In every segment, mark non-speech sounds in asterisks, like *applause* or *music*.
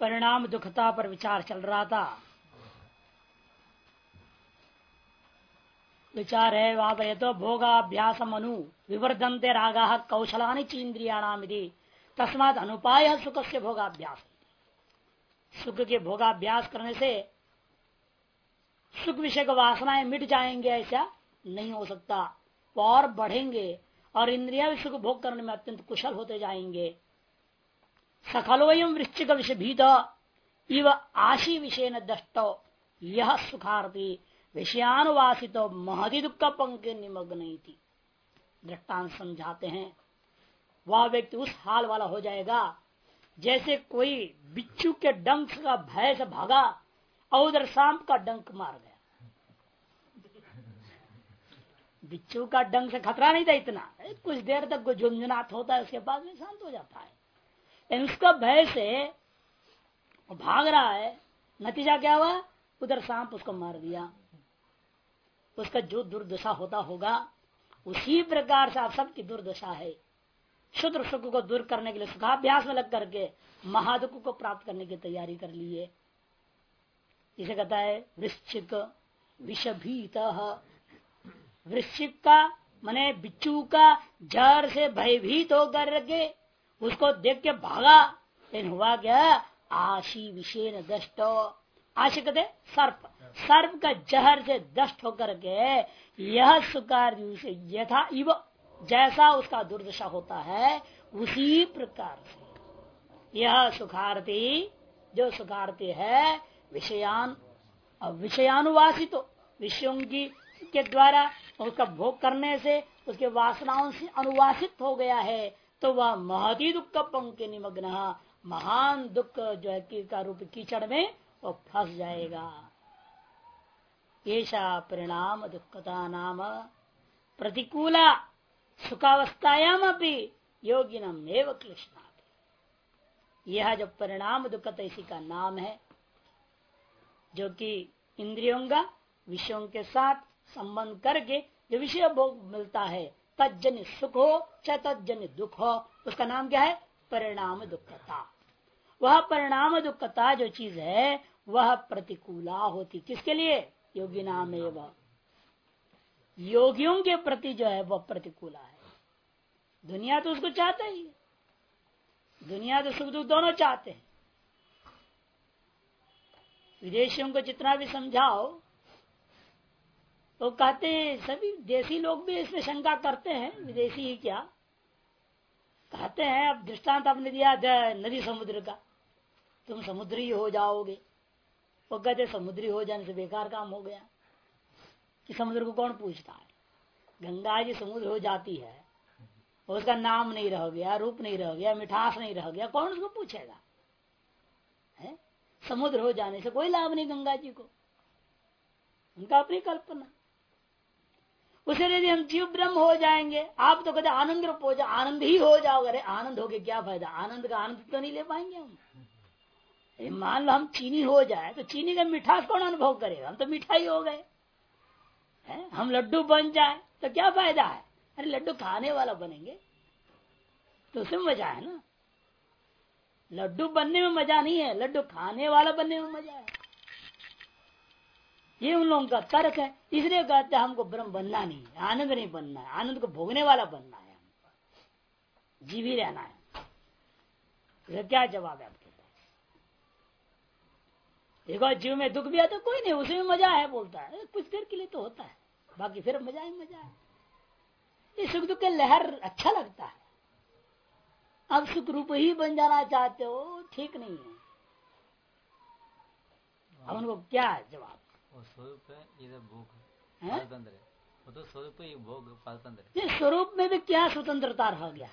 परिणाम दुखता पर विचार चल रहा था। विचार है वहाँ पर तो भोगाभ्यास अनु। विवर्धनते रागा कौशलानी चीन्द्रियाणाम तस्मात अनुपाय सुख से भोगाभ्यास सुख के भोगाभ्यास करने से सुख विषय को वासनाएँ मिट जाएँगे, ऐसा नहीं हो सकता। और बढ़ेंगे, और इंद्रिया भी सुख भोग करने में अत्यंत कुशल होते जाएँगे। सखलोयम वृश्चिक विषय भीत इव आशी विषय न दष्टो। यह सुखार्थी विषयानुवासित महदि दुख पंक निमग्न थी दृष्टांत समझाते हैं। वह व्यक्ति उस हाल वाला हो जाएगा, जैसे कोई बिच्छू के डंक का भय से भागा और उधर सांप का डंक मार गया। बिच्छू का डंक से खतरा नहीं था इतना। कुछ देर तक झुंझुनाथ होता है, उसके बाद में शांत हो जाता है। उसका भय से भाग रहा है। नतीजा क्या हुआ? उधर सांप उसको मार दिया। उसका जो दुर्दशा होता होगा, उसी प्रकार से आप सबकी दुर्दशा है। शुद्र सुख को दूर करने के लिए, सुखाभ्यास में लग करके महादुख को प्राप्त करने की तैयारी कर लिए इसे कहता है वृश्चिक विषभीत। वृश्चिक का, मने बिच्छू का जर से भयभीत होकर के उसको देख के भागा। लेकिन हुआ क्या? आशी विशेष दष्ट। आशी कहते सर्प। सर्प का जहर से दष्ट होकर के यह सुकार यथा इव जैसा उसका दुर्दशा होता है, उसी प्रकार से। यह सुखारती, जो सुखारती है, विषयान विषयानुवासित तो विषयों की के द्वारा उसका भोग करने से उसके वासनाओं से अनुवासित हो गया है। तो वह महती दुख पंख निमग्न महान दुख जो है का रूप कीचड़ में वो फंस जाएगा। ऐसा परिणाम दुखता नाम प्रतिकूला सुखावस्थायाम अपनी योगिनम एवं कृष्णा यह जो परिणाम दुखत इसी का नाम है, जो कि इंद्रियों का, विषयों के साथ संबंध करके जो विषय भोग मिलता है तजन्य सुख हो चाहे तजन्य दुख। हो उसका नाम क्या है? परिणाम दुखता। वह परिणाम दुखता जो चीज़ है, वह प्रतिकूला होती। किसके लिए? योगी नाम एवं योगियों के प्रति जो है, वह प्रतिकूला है। दुनिया तो उसको चाहते ही। दुनिया तो सुख दुख दोनों चाहते हैं। विदेशियों को जितना भी समझाओ तो कहते हैं, सभी देसी लोग भी इसमें शंका करते हैं, विदेशी ही क्या? कहते हैं, अब दृष्टांत आपने दिया नदी समुद्र का। तुम समुद्री हो जाओगे। वो कहते समुद्री हो जाने से बेकार काम हो गया। कि समुद्र को कौन पूछता है? गंगा जी समुद्र हो जाती है, उसका नाम नहीं रह गया, रूप नहीं रह गया, मिठास नहीं रह गया, कौन उसको पूछेगा? है? समुद्र हो जाने से कोई लाभ नहीं गंगा जी को। उनका अपनी कल्पना। उसे यदि हम जीव ब्रह्म हो जाएँगे। आप तो कहते आनंद रूप हो जाओ आनंद ही हो जाओ अरे, आनंद हो गया क्या फ़ायदा? आनंद का आनंद तो नहीं ले पाएँगे हम। मान लो हम चीनी हो जाए तो चीनी का मिठास कौन अनुभव करेगा? हम तो मिठाई हो गए। है? हम लड्डू बन जाए तो क्या फ़ायदा है? अरे, लड्डू खाने वाला बनेंगे। तो उसमें मज़ा है ना? लड्डू बनने में मज़ा नहीं है, लड्डू खाने वाला बनने में मज़ा है। ये उन लोगों का तर्क है। इसलिए कहते हैं, हमको ब्रह्म बनना नहीं आनंद नहीं बनना है, आनंद को भोगने वाला बनना है जीव ही रहना है। तो क्या जवाब है आपके पास? देखो जीव में दुख भी आता कोई नहीं, उसमें मज़ा है बोलता है। कुछ देर के लिए तो होता है, बाकी फिर मज़ा ही मज़ा है। ये सुख दुख के लहर अच्छा लगता है। अब सुख रूप ही बन जाना चाहते हो, ठीक नहीं है। अब उनको क्या जवाब? स्वरूप तो स्वरूप ही भोग स्वरूप में भी क्या स्वतंत्रता रह गया?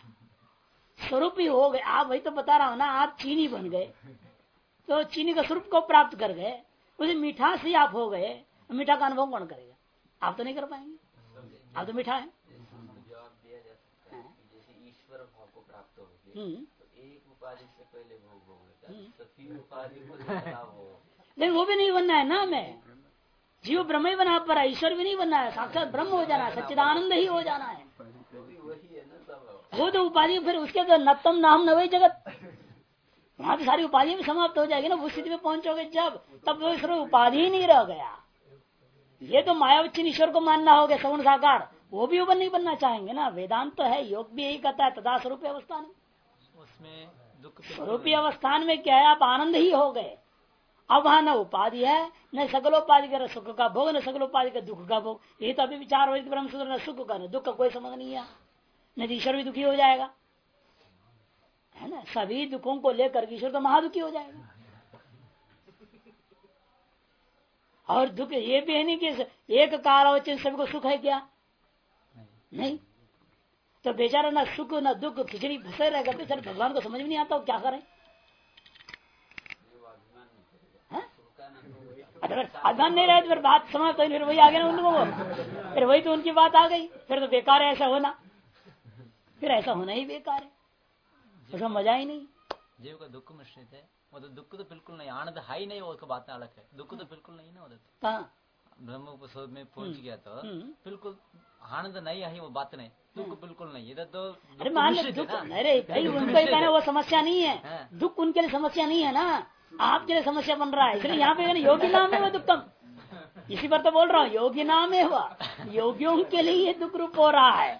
स्वरूप ही हो गए। आप वही तो बता रहा हूँ ना आप चीनी बन गए। तो चीनी का स्वरूप को प्राप्त कर गए। उसे मीठा से आप हो गए। मीठा का अनुभव कौन करेगा? आप तो नहीं कर पाएँगे। आप तो मीठा है। हम्म। तो एक उपाधि से पहले भोग भोग लेता है तो फिर उपाधि को लेकिन वो भी नहीं बनना है ना मैं जीव ब्रह्म ही बना पर ईश्वर भी नहीं बनना है। साक्षात ब्रह्म हो जाना है सच्चिदानंद ही हो जाना है। वो तो उपाधि फिर उसके तो नतम नाम न वही जगत। वहाँ तो सारी उपाधि भी समाप्त हो जाएगी ना उस स्थिति में पहुंचोगे जब तब तो सिर्फ़ उपाधि ही नहीं रह गया। ये तो मायावच्चिन ईश्वर को मानना हो गया सगुण साकार। वो भी ऊपर नहीं बनना चाहेंगे ना। वेदांत तो है योग भी यही कहता है तथा स्वरूप अवस्थान। उसमें स्वरूपी अवस्थान में क्या है? आप आनंद ही हो गए। अब वहाँ न उपाधि है न सकलोपाधि का सुख का भोग, न सकलोपाधि का दुख का भोग। ये तो अभी विचार हो ब्रह्म सूत्र न सुख का, न दुख का कोई संबंध नहीं है। तो ईश्वर भी दुखी हो जाएगा। है ना? सभी दुखों को लेकर ईश्वर तो महादुखी हो जाएगा। और दुख ये भी है नहीं कि एक कालावचन सभी को सुख है क्या? नहीं। तो बेचारा ना सुख, ना दुख, खिचड़ी, फंसे रहेगा बेचारे भगवान को समझ में नहीं आता वो क्या करें वो अभिमान नहीं करेगा हाँ? सुख का अच्छा अभिमान नहीं रहे तो फिर बात समाप्त हुई फिर वही आ गया ना उन लोगों को फिर वही तो उनकी बात आ गई फिर तो बेकार है ऐसा होना। फिर ऐसा होना ही बेकार है। उसका मज़ा ही नहीं। जीव का दुख मिश्रित है। वो तो दुख तो बिल्कुल नहीं आनंद है ही नहीं वो उसका बातें अलग है। दुख तो बिल्कुल नहीं ना उधर तो। कहाँ? ब्रह्म में पहुँच गया तो हम्म। बिल्कुल आनंद नहीं है वो बात नहीं। दुख बिल्कुल नहीं इधर तो अरे मान लो दुख अरे भाई उनको। वो समस्या नहीं है। हाँ। दुख उनके लिए समस्या नहीं है ना। आपके लिए समस्या बन रहा है। इसलिए यहाँ पे योगी नाम है दुखम इसी पर तो बोल रहा हूँ, योगी नाम है योगियों के लिए ये दुख रूप हो रहा है।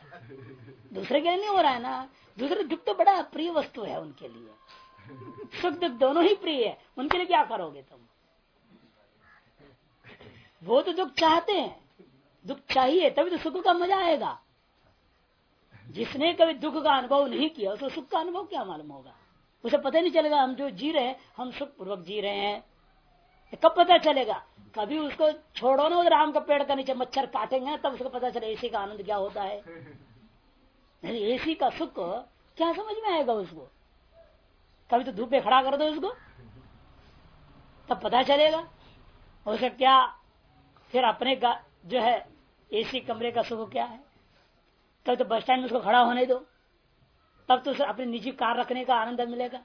दूसरे के लिए नहीं हो रहा है ना। दूसरे दुख तो बड़ा प्रिय वस्तु है उनके लिए। सुख दुख दोनों ही प्रिय है। उनके लिए क्या करोगे तुम? वो तो दुख चाहते हैं। दुख चाहिए, तभी तो सुख का मज़ा आएगा। जिसने कभी दुख का अनुभव नहीं किया, उसको सुख का अनुभव क्या मालूम होगा? उसे पता नहीं चलेगा, हम जो जी रहे हैं, हम सुख पूर्वक जी रहे हैं। कब पता चलेगा? कभी उसको छोड़ो ना उधर आम का पेड़ का नीचे मच्छर काटेंगे तब उसको पता चले एसी का आनंद क्या होता है। एसी का सुख क्या समझ में आएगा उसको? कभी तो धूप में खड़ा कर दो उसको, तब पता चलेगा। उसे क्या फिर अपने का जो है एसी कमरे का सुख क्या है? तब तो बस स्टैंड में उसको खड़ा होने दो। तब तो उसे अपनी निजी कार रखने का आनंद मिलेगा।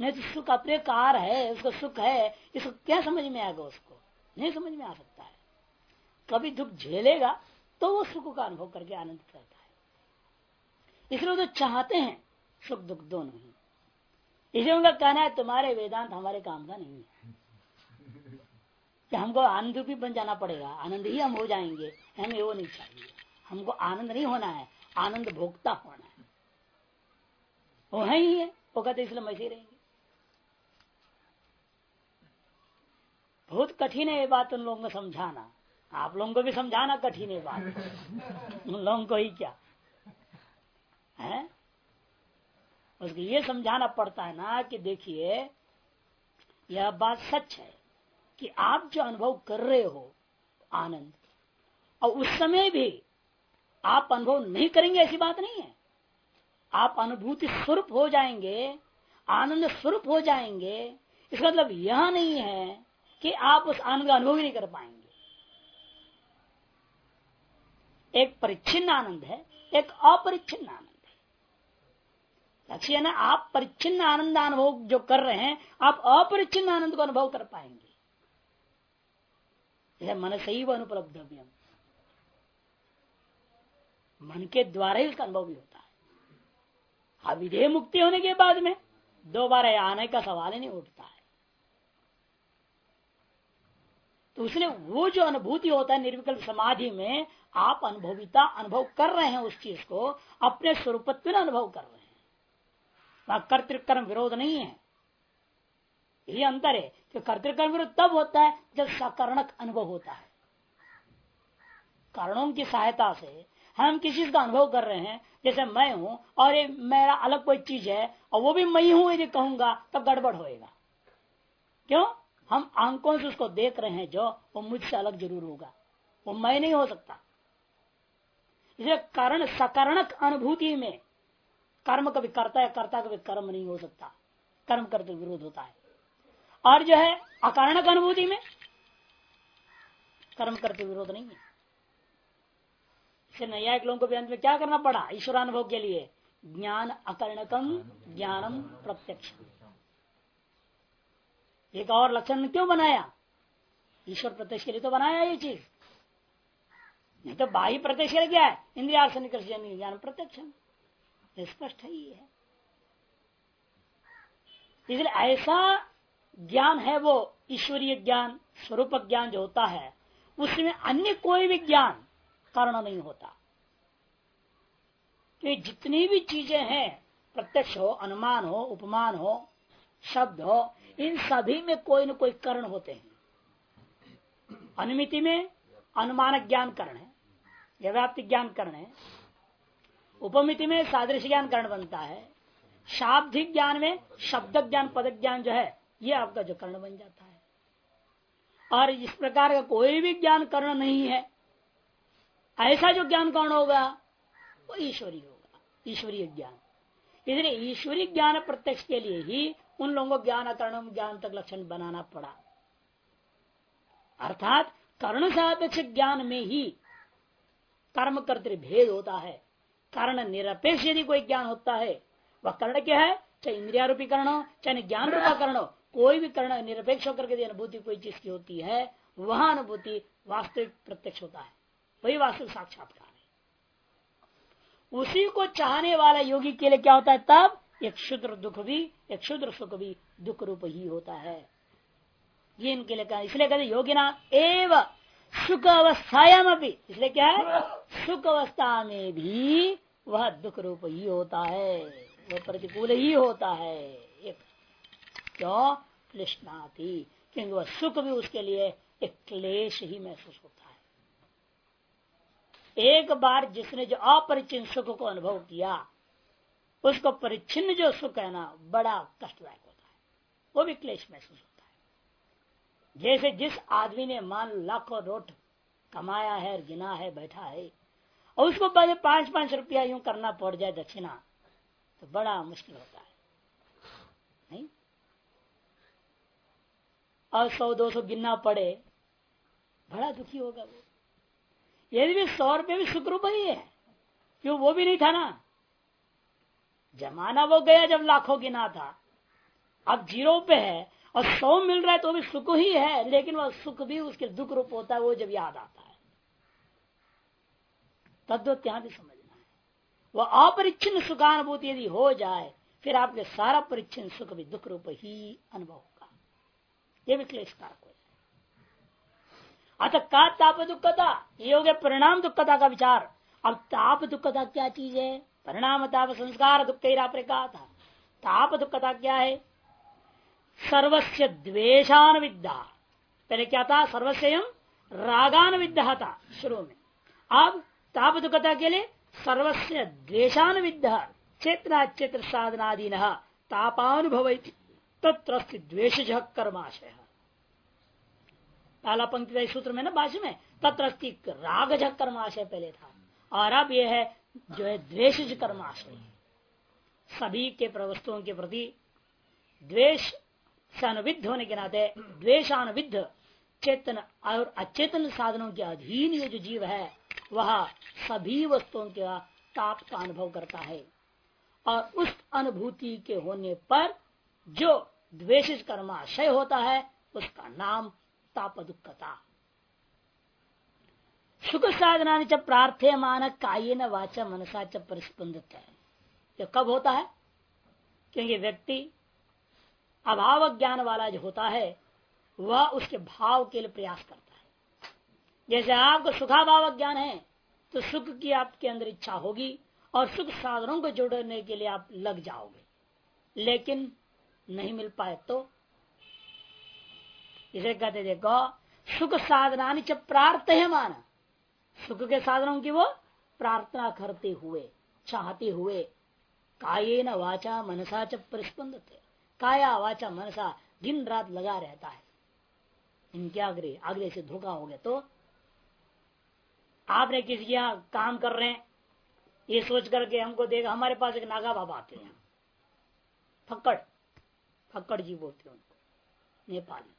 नहीं तो सुख अपने कार है, उसको सुख है, इसको क्या समझ में आएगा उसको? नहीं समझ में आ सकता है। कभी दुख झेलेगा तो वो सुख का अनुभव करके आनंद करता है। इसलिए वो तो चाहते हैं सुख दुख दोनों ही। इसलिए उनका कहना है, तुम्हारे वेदांत हमारे काम का नहीं है। कि हमको आनंद भी बन जाना पड़ेगा, आनंद ही हम हो जाएँगे। हमें वो नहीं चाहिए। हमको आनंद नहीं होना है, आनंद भोगता होना है। वो है ही है। वो कहते इसलिए हम ऐसे ही रहेंगे। बहुत कठिन है ये बात उन लोगों को समझाना। आप लोगों को भी समझाना कठिन है बात। उन लोगों को ही क्या? है? उसको ये समझाना पड़ता है ना कि देखिए, यह बात सच है कि आप जो अनुभव कर रहे हो, आनंद, और उस समय भी आप अनुभव नहीं करेंगे, ऐसी बात नहीं है। आप अनुभूति स्वरूप हो जाएँगे, आनंद स्वरूप हो जाएँगे। इसका मतलब यह नहीं है कि आप उस आनंद का अनुभव ही नहीं कर पाएँगे। एक परिच्छिन्न आनंद है, एक अपरिच्छिन्न आनंद है। लक्ष्य ना, आप परिच्छिन्न आनंद अनुभव जो कर रहे हैं, आप अपरिच्छिन्न आनंद को अनुभव कर पाएँगे। जैसे मन से ही वह अनुपलब्धव्यम। मन के द्वारा ही उसका अनुभव भी होता है। अविधेय मुक्ति होने के बाद में दोबारा आने का सवाल ही नहीं उठता है। तो उसने वो जो अनुभूति होता है निर्विकल्प समाधि में, आप अनुभविता अनुभव कर रहे हैं उस चीज़ को, अपने स्वरूपत्व में अनुभव कर रहे हैं। वहाँ कर्तिकर्म विरोध नहीं है। यही अंतर है कि कर्तिकर्म विरोध तब होता है जब सकरणक अनुभव होता है। कारणों की सहायता से हम किसी चीज़ का अनुभव कर रहे हैं? जैसे मैं हूँ और ये मेरा अलग कोई चीज़ है और वो भी मैं हूँ यदि कहूँगा, तब गड़बड़ होएगा। क्यों? हम आंकों से उसको देख रहे हैं जो, वो मुझसे अलग ज़रूर होगा। वो मैं नहीं हो सकता। इसलिए कारण, सकरणक अनुभूति में कर्म कभी करता है, कर्ता कभी कर्म नहीं हो सकता। कर्म करते विरोध होता है। और जो है अकारणक अनुभूति में कर्म करते विरोध नहीं है। इससे नैयायिक लोगों को भी अंत में क्या करना पड़ा? ईश्वरानुभव के लिए। ज्ञान अकर्णकम, ज्ञानम प्रत्यक्ष। एक और लक्षण क्यों बनाया? ईश्वर प्रत्यक्ष के लिए तो बनाया ये चीज़। नहीं तो बाह्य प्रत्यक्ष क्या है? इंद्रिया से निकल ज्ञान प्रत्यक्ष स्पष्ट है ही है। इसलिए ऐसा ज्ञान है वो, ईश्वरीय ज्ञान स्वरूप ज्ञान जो होता है, उसमें अन्य कोई भी ज्ञान कारण नहीं होता। कि जितनी भी चीज़ें हैं, प्रत्यक्ष हो, अनुमान हो, उपमान हो, शब्द हो, इन सभी में कोई न कोई कर्ण होते हैं। अनुमिति में अनुमान ज्ञान करण है या व्याप्ति ज्ञान करण है, उपमिति में सादृश ज्ञान करण बनता है, शाब्दिक ज्ञान में शब्द ज्ञान, पद ज्ञान जो है, ये आपका जो कर्ण बन जाता है। और इस प्रकार का कोई भी ज्ञान कर्ण नहीं है ऐसा जो ज्ञान कौन होगा? वो ईश्वरी होगा, ईश्वरीय ज्ञान। इसलिए ईश्वरीय ज्ञान प्रत्यक्ष के लिए ही उन लोगों को ज्ञान कर्ण ज्ञान तक लक्षण बनाना पड़ा। अर्थात कर्ण सापेक्ष ज्ञान में ही कर्म कर्तृ भेद होता है। कारण निरपेक्ष यदि कोई ज्ञान होता है, वह कर्ण क्या है? चाहे इंद्रियारूपी कर्ण हो, चाहे ज्ञान रूपा कर्ण हो, कोई भी कर्ण निरपेक्ष होकर के अनुभूति कोई चीज़ की होती है, वह अनुभूति वास्तविक प्रत्यक्ष होता है। वही वास्तविक साक्षात्कार है। उसी को चाहने वाला योगी के लिए क्या होता है? तब एक शुद्र दुख भी, एक शुद्र सुख भी दुख रूप ही होता है। ये इनके लिए कहा। इसलिए कहते योगी ना, एव सुख अवस्थायाम इसलिए क्या है? सुख अवस्था में भी वह दुख रूप ही होता है। वह प्रतिकूल ही होता है। एक क्यों? क्लिष्णाती क्योंकि वह सुख भी उसके लिए एक क्लेश ही महसूस होता है। एक बार जिसने जो अपरिचिन सुख को अनुभव किया, उसको परिचिन्न जो सुख है ना, बड़ा कष्टदायक होता है। वो भी क्लेश महसूस होता है। जैसे जिस आदमी ने मान लाखों रोट कमाया है और गिना है, बैठा है, और उसको पहले पाँच पाँच रुपया यूँ करना पड़ जाए दक्षिणा तो बड़ा मुश्किल होता है। नहीं? और सौ दो सौ गिनना पड़े, बड़ा दुखी होगा वो। यदि भी सौ रुपये भी शुक्र ही है, क्यों वो भी नहीं था ना? जमाना वो गया जब लाखों गिना था। अब ज़ीरो पे है और सौ मिल रहा है तो भी सुख ही है, लेकिन वह सुख भी उसके दुख रूप होता है, वो जब याद आता है। तद्वत त्यहां भी समझना है। वह अपरिच्छिन्न सुखानुभूति यदि हो जाए, फिर आपके सारा परिच्छिन्न सुख भी दुख रूप ही अनुभव होगा। ये भी क्लेश कारक। अतः का ताप दुखता? ये हो गया परिणाम दुखता का विचार। अब ताप दुखता क्या चीज़ है? परिणाम, ताप, संस्कार, दुख आपने कहा था ताप दुखता क्या है? सर्वस्व द्वेशान विद्या। पहले क्या था? सर्वस्व रागान विद्या था शुरू में। अब ताप दुखता के लिए सर्वस्व द्वेशान विद्या। चेतना, चेत्र साधनादि न तापानुभव तत्र द्वेश कर्माशय। पहला पंक्ति सूत्र में ना भाषा में तत्र राग कर्माशय पहले था। और अब यह है, जो है द्वेश कर्माशय सभी के प्रवस्तुओं के प्रति द्वेश से अनुविध होने के नाते द्वेशानुविध चेतन और अचेतन साधनों के अधीन ये जो जीव है, वह सभी वस्तुओं के ताप का अनुभव करता है। और उस अनुभूति के होने पर जो द्वेष कर्माशय होता है, उसका नाम ताप दुखता सुख साधना च प्रार्थ्य मान काय न वाचा मनसा च परिस्पंदित है कब होता है? क्योंकि व्यक्ति अभाव ज्ञान वाला जो होता है, वह उसके भाव के लिए प्रयास करता है। जैसे आपको सुखाभाव ज्ञान है तो सुख की आपके अंदर इच्छा होगी और सुख साधनों को जोड़ने के लिए आप लग जाओगे। लेकिन नहीं मिल पाए तो इसे कहते देखो, सुख साधना च प्रार्थ है माना सुख के साधनों की वो प्रार्थना करते हुए, चाहते हुए काये न वाचा मनसा च परिस्पंद काया वाचा मनसा दिन रात लगा रहता है। इनके आग्रह आग्रह से धोखा हो गया तो आपने किसी यहाँ काम कर रहे हैं, ये सोच करके हमको देगा हमारे पास एक नागा बाबा आते हैं। फक्कड़ फक्कड़ जी बोलते हैं उनको, नेपाली।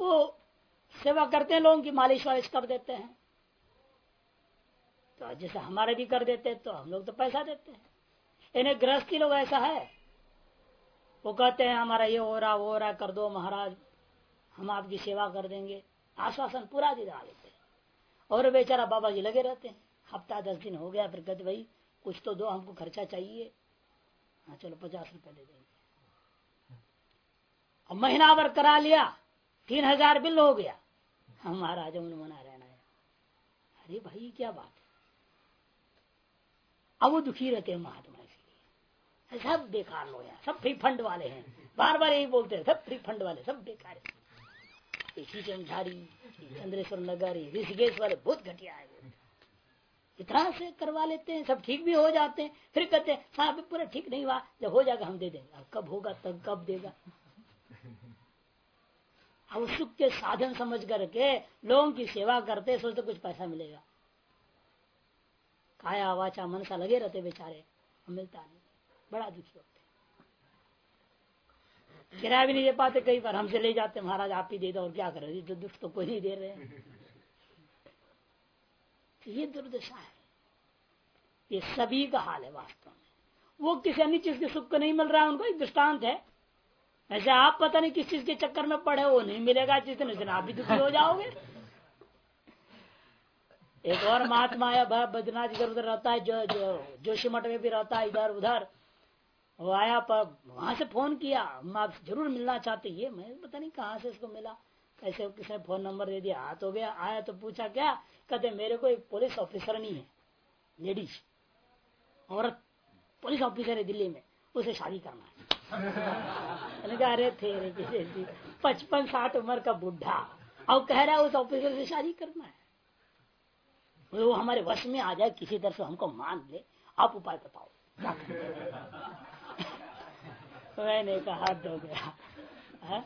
वो सेवा करते हैं, लोगों की मालिश वालिश कर देते हैं। तो जैसे हमारे भी कर देते हैं तो हम लोग तो पैसा देते हैं। इन्हें गृहस्थी लोग ऐसा है। वो कहते हैं, हमारा ये हो रहा, वो हो रहा, कर दो महाराज, हम आपकी सेवा कर देंगे। आश्वासन पूरा दिला देते हैं। और बेचारा बाबा जी लगे रहते हैं। हफ़्ता दस दिन हो गया, फिर कहते, भाई, कुछ तो दो, हमको खर्चा चाहिए। हाँ चलो पचास रुपए दे देंगे। और महीना भर करा लिया। तीन हज़ार बिल हो गया। हम महाराज मना रहना है। अरे भाई, क्या बात है? अब वो दुखी रहते हैं महात्मा इसलिए। सब बेकार लोग हैं, सब फ्री फंड वाले हैं। बार बार यही बोलते हैं, सब फ्री फंड वाले, सब बेकार है। चंद्रेश्वर नगर ऋषिकेश वाले बहुत घटिया है इतना से करवा लेते हैं, सब ठीक भी हो जाते हैं। फिर कहते हैं हाँ अभी पूरा ठीक नहीं हुआ। जब हो जाएगा, हम दे देंगे। कब होगा, तब कब देगा। अब सुख के साधन समझ करके लोगों की सेवा करते सोचते कुछ पैसा मिलेगा। काया वाचा मन सा लगे रहते बेचारे मिलता नहीं। बड़ा दुखी होते किराया भी नहीं दे पाते कई बार हमसे ले जाते महाराज आप ही दे दो, और क्या करें? तो दुख तो कोई नहीं दे रहे तो ये दुर्दशा है। ये सभी का हाल है वास्तव में। वो किसी अन्य चीज़ के सुख को नहीं मिल रहा है, उनको एक दृष्टांत है। ऐसे आप पता नहीं किस चीज़ के चक्कर में पड़े वो नहीं मिलेगा जिस दिन उस दिन आप भी दुखी हो जाओगे। एक और महात्मा है बद्रीनाथ इधर उधर रहता है, जो जो जोशी मठ में भी रहता है, इधर उधर। वो आया, पर वहाँ से फ़ोन किया, हम ज़रूर मिलना चाहते ये मैं पता नहीं कहाँ से इसको मिला। कैसे किसने फ़ोन नंबर दे दिया, हाथ हो गया। आया तो पूछा, क्या? कहते, मेरे को एक पुलिस ऑफिसर नहीं है, लेडीज़। औरत, पुलिस ऑफिसर है दिल्ली में, उसे शादी करना है। अरे थे किसी पचपन साठ उम्र का बुढ़ा। अब कह रहा है, उस ऑफिसर से शादी करना है। वो हमारे वश में आ जाए, किसी तरह से हमको मान ले। आप उपाय बताओ। मैंने कहा हाथ धो गया हाँ?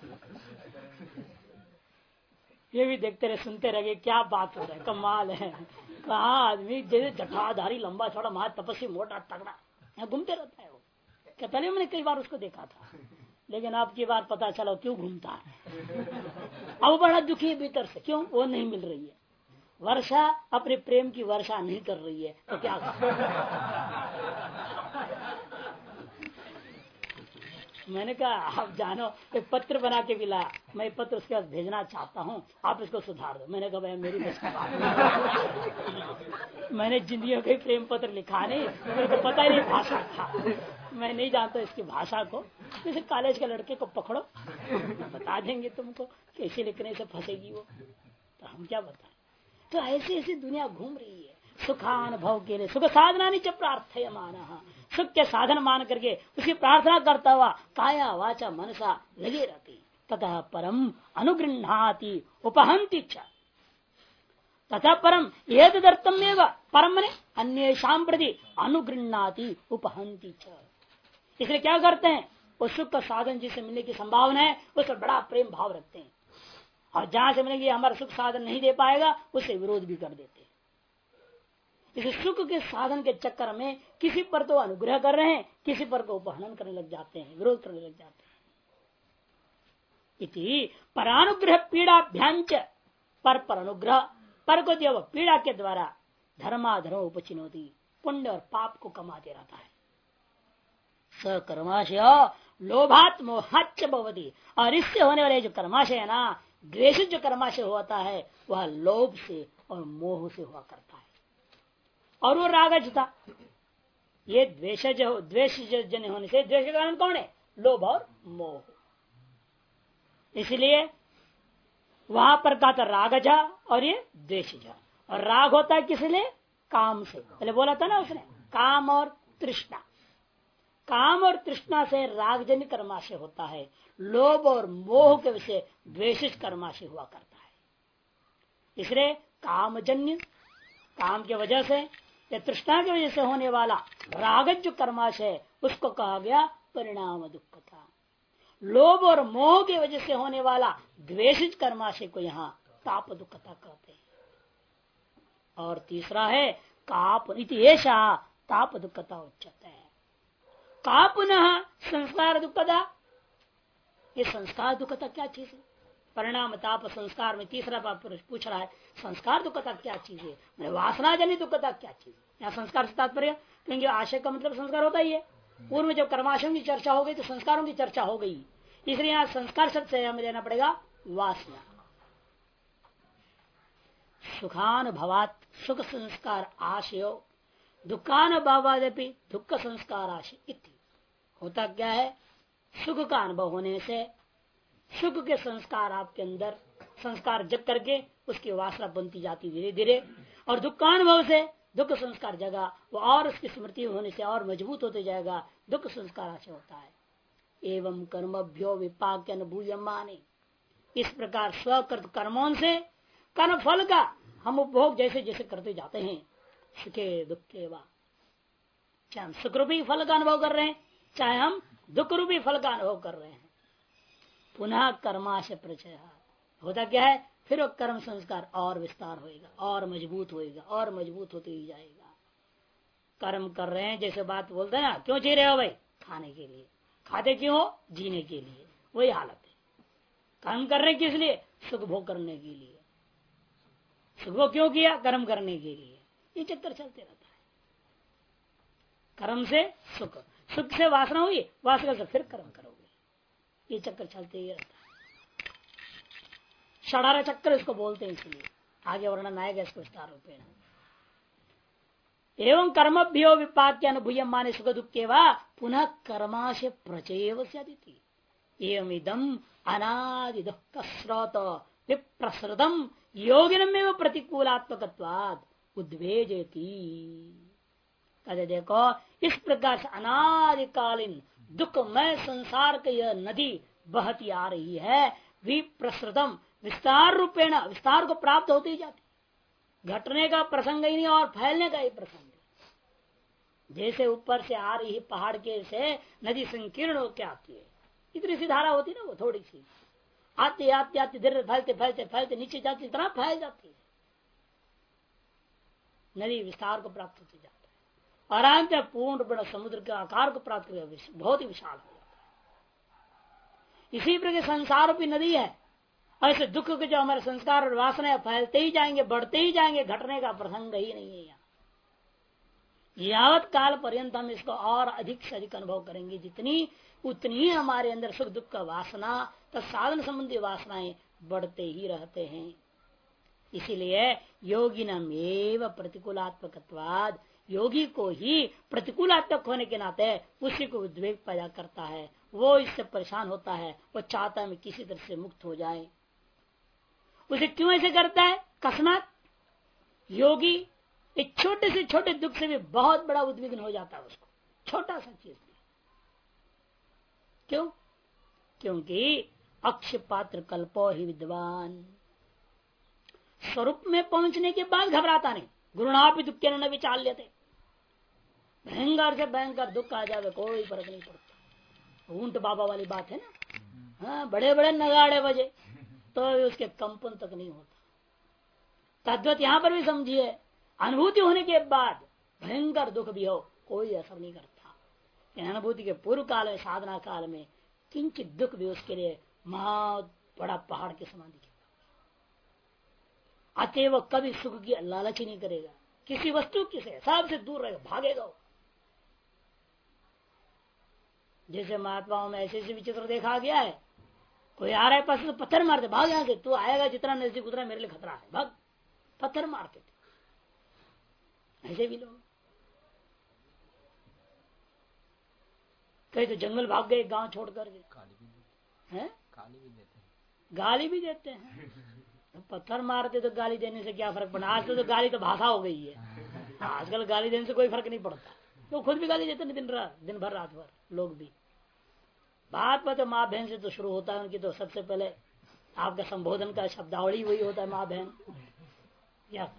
ये भी देखते रहे, सुनते रहे क्या बात हो रहा है, कमाल है। कहा, आदमी, जैसे जटाधारी लंबा छोड़ा महा तपस्वी मोटा तगड़ा घूमते रहता है पहले मैंने कई बार उसको देखा था, लेकिन आपकी बार पता चला क्यों घूमता है? अब बड़ा दुखी है भीतर से। क्यों? वो नहीं मिल रही है। वर्षा, अपने प्रेम की वर्षा नहीं कर रही है। तो क्या मैंने कहा, आप जानो, एक पत्र बना के भी ला मैं पत्र उसके पास भेजना चाहता हूँ। आप इसको सुधार दो। मैंने कहा भाई मेरी मैंने ज़िंदगी में प्रेम पत्र लिखा नहीं। मेरे को पता ही नहीं भाषा था। मैं नहीं जानता इसकी भाषा को। जैसे कॉलेज के लड़के को पकड़ो, बता देंगे तुमको कैसे लिखने से फंसेगी वो। तो हम क्या बताएँ? तो ऐसी ऐसी दुनिया घूम रही है। सुखानुभव के लिए, सुख साधना नहीं प्रार्थय माना सुख के साधन मान करके उसकी प्रार्थना करता हुआ काया वाचा मनसा लगे रहती। तथा परम अनुगृहाती उपहंती तथा परम ये तदर्थम परम ने अन्य प्रति अनुगृहती उपहंती इसलिए क्या करते हैं? उस सुख का साधन जिसे मिलने की संभावना है, उस पर बड़ा प्रेम भाव रखते हैं। और जहाँ से मिलेगी, हमारा सुख साधन नहीं दे पाएगा, उसे विरोध भी कर देते हैं। इस सुख के साधन के चक्कर में किसी पर तो अनुग्रह कर रहे हैं, किसी पर को उपहनन करने लग जाते हैं, विरोध करने लग जाते हैं। इति परानुग्रह पीड़ाभ्यांच, पर पर अनुग्रह, पर को देव पीड़ा के द्वारा धर्माधर्म उपचिनोती, पुण्य और पाप को कमाते रहता है। सकर्माशय लोभात मोहाच भवती। और इससे होने वाले जो कर्माशय है ना द्वेष जो कर्माशय होता है, वह लोभ से और मोह से हुआ करता है। और वो रागज था ये द्वेष जो, द्वेष जन होने से, द्वेष कारण कौन है? लोभ और मोह। इसलिए वहाँ पर कहा था रागजा और ये द्वेष और राग होता है किस लिए काम से। पहले बोला था ना उसने, काम और तृष्णा। काम और तृष्णा से रागजन्य कर्माशय होता है। लोभ और मोह के विषय द्वेषित कर्माशय हुआ करता है। इसलिए कामजन्य, काम के वजह से या तृष्णा की वजह से होने वाला रागज जो कर्माशय उसको कहा गया परिणाम दुखता। लोभ और मोह की वजह से होने वाला द्वेषित कर्माशय को यहाँ ताप दुखता कहते हैं। और तीसरा है, काप ऐसा ताप दुखता उच्चत। का पुनः संस्कार दुखदा ये संस्कार दुखता क्या चीज़ है? परिणाम ताप संस्कार में तीसरा पाप पूछ रहा है, संस्कार दुखता क्या चीज़ है? वासना जनित दुखता क्या चीज़ है? यहाँ संस्कार से तात्पर्य, क्योंकि आशय का मतलब संस्कार होता ही है। पूर्व में जब कर्माशयों की चर्चा हो गई तो संस्कारों की चर्चा हो गई। इसलिए यहाँ संस्कार शब्द से हमें लेना पड़ेगा, वासना। सुखान भवात सुख संस्कार आशयो दुखान दुख संस्कार आशय होता क्या है? सुख का अनुभव होने से, सुख के संस्कार आपके अंदर, संस्कार जग करके उसकी वासना बनती जाती धीरे धीरे और दुख का अनुभव से, दुख संस्कार जगा, वो और उसकी स्मृति होने से और मज़बूत होते जाएगा, दुख संस्कार से होता है। एवं कर्मभ्यो विपाक अनुभूयमाने इस प्रकार स्वकृत कर्मों से कर्म फल का हम उपभोग जैसे जैसे करते जाते हैं, सुखे दुखे वा चाहे हम सुख रूपी फल का अनुभव कर रहे हैं? चाहे हम दुख रूपी फल का अनुभव कर रहे हैं। पुनः कर्माशय प्रचय। होता क्या है? फिर वो कर्म संस्कार और विस्तार होएगा, और मज़बूत होएगा, और मज़बूत होते ही जाएगा। कर्म कर रहे हैं, जैसे बात बोलते हैं ना, क्यों जी रहे हो भाई? खाने के लिए। खाते क्यों हो? जीने के लिए। वही हालत है। कर्म कर रहे किस लिए? सुख भोग करने के लिए। सुख भोग क्यों किया? कर्म करने के लिए। ये चक्कर चलते रहता है। कर्म से सुख। सुख से वासना हुई, वासना से फिर कर्म करोगे। ये चक्कर चलते ही रहता षडारा चक्कर इसको बोलते हैं इसलिए। आगे वर्णन आएगा इसको विस्तार रूपेण एवं कर्मभ्यो विपाक अनुभूय माने सुख दुख के वा पुनः कर्माशय प्रचय एवं इदम अनादि दुख स्रोत विप्रसृतम योगिनमेव प्रतिकूलात्मक उद्वेजती कहते देखो, इस प्रकार से अनादिकालीन दुखमय संसार के यह नदी बहती आ रही है, विप्रसृतम, विस्तार रूपेण, विस्तार को प्राप्त होती जाती। घटने का प्रसंग ही नहीं और फैलने का ही प्रसंग जैसे ऊपर से आ रही पहाड़ के से नदी संकीर्ण होकर आती है। इतनी सी धारा होती ना वो थोड़ी सी आते आते आते धीरे फैलते फैलते फैलते, नीचे जाती, इतना फैल जाती है। नदी विस्तार को प्राप्त होती जाता आराम से पूर्ण बड़ा समुद्र के आकार को प्राप्त कर बहुत ही विशाल हो इसी प्रकार संसार भी नदी है। ऐसे दुख के जो हमारे संस्कार और वासना फैलते ही जाएँगे, बढ़ते ही जाएँगे, घटने का प्रसंग ही नहीं है यहाँ। यावत काल पर्यंत हम इसको और अधिक से अधिक अनुभव करेंगे। जितनी, उतनी ही हमारे अंदर सुख दुख का वासना तो साधन संबंधी वासनाएँ बढ़ते ही रहते हैं। इसीलिए योगी नम एव प्रतिकूलात्मकवाद योगी को ही प्रतिकूलात्मक होने के नाते उसी को उद्वेग पैदा करता है। वो इससे परेशान होता है, वो चाहता है किसी तरह से मुक्त हो जाए। उसे क्यों ऐसे करता है? कस्मात योगी एक छोटे से छोटे दुख से भी बहुत बड़ा उद्विग्न हो जाता है उसको। छोटा सा चीज़ क्यों? क्योंकि अक्ष पात्र कल्पो ही विद्वान। स्वरूप में पहुँचने के बाद घबराता नहीं। गुरुनापि दुख के विचार लेते भयंकर से भयंकर दुख आ जावे, कोई फ़र्क नहीं पड़ता। ऊँट बाबा वाली बात है ना? हाँ बड़े बड़े नगाड़े बजे तो उसके कंपन तक नहीं होता। तद्वत यहाँ पर भी समझिए, अनुभूति होने के बाद भयंकर दुख भी हो, कोई असर नहीं करता। अनुभूति के पूर्व काल में, साधना काल में किंचित दुख भी उसके लिए महा बड़ा पहाड़ के समान अतएव कभी सुख की लालच ही नहीं करेगा। किसी वस्तु की से सबसे दूर रहेगा भागेगा वो जैसे महात्माओं में ऐसे ऐसे विचित्र देखा गया है। कोई आ रहा है पास तो पत्थर मारते भाग यहाँ से। तू आएगा जितना नज़दीक उतना मेरे लिए खतरा है। भाग। पत्थर मारते थे। ऐसे भी लोग। कहीं तो जंगल भाग गए गाँव छोड़ कर हैं। गाली भी देते हैं। पत्थर मारते तो गाली देने से क्या फ़र्क पड़ा? आजकल तो गाली तो भाषा हो गई है। आजकल गाली देने से कोई फ़र्क नहीं पड़ता। तो खुद भी गाली देते दिन रात, दिन भर, रात भर, लोग भी। बात में तो माँ बहन से तो शुरू होता है, उनकी तो सबसे पहले आपका संबोधन का शब्दावली वही होता है, माँ बहन। क्या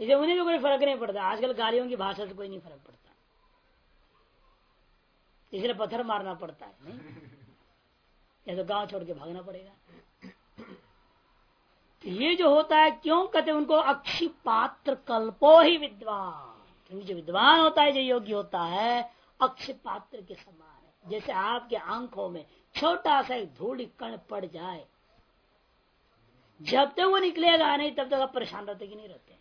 इसे उन्हें भी कोई फ़र्क नहीं पड़ता। आजकल गालियों की भाषा से कोई नहीं फ़र्क पड़ता। इसलिए पत्थर मारना पड़ता है, नहीं? या तो गाँव छोड़ के भागना पड़ेगा। ये जो होता है, क्यों कहते उनको? अक्षी पात्र कल्पो ही विद्वान। क्योंकि जो विद्वान होता है, जो योग्य होता है, अक्ष पात्र के समान है। जैसे आपके आँखों में छोटा सा एक धूल कण पड़ जाए, जब तक वो निकलेगा नहीं, तब तक आप परेशान रहते कि नहीं रहते।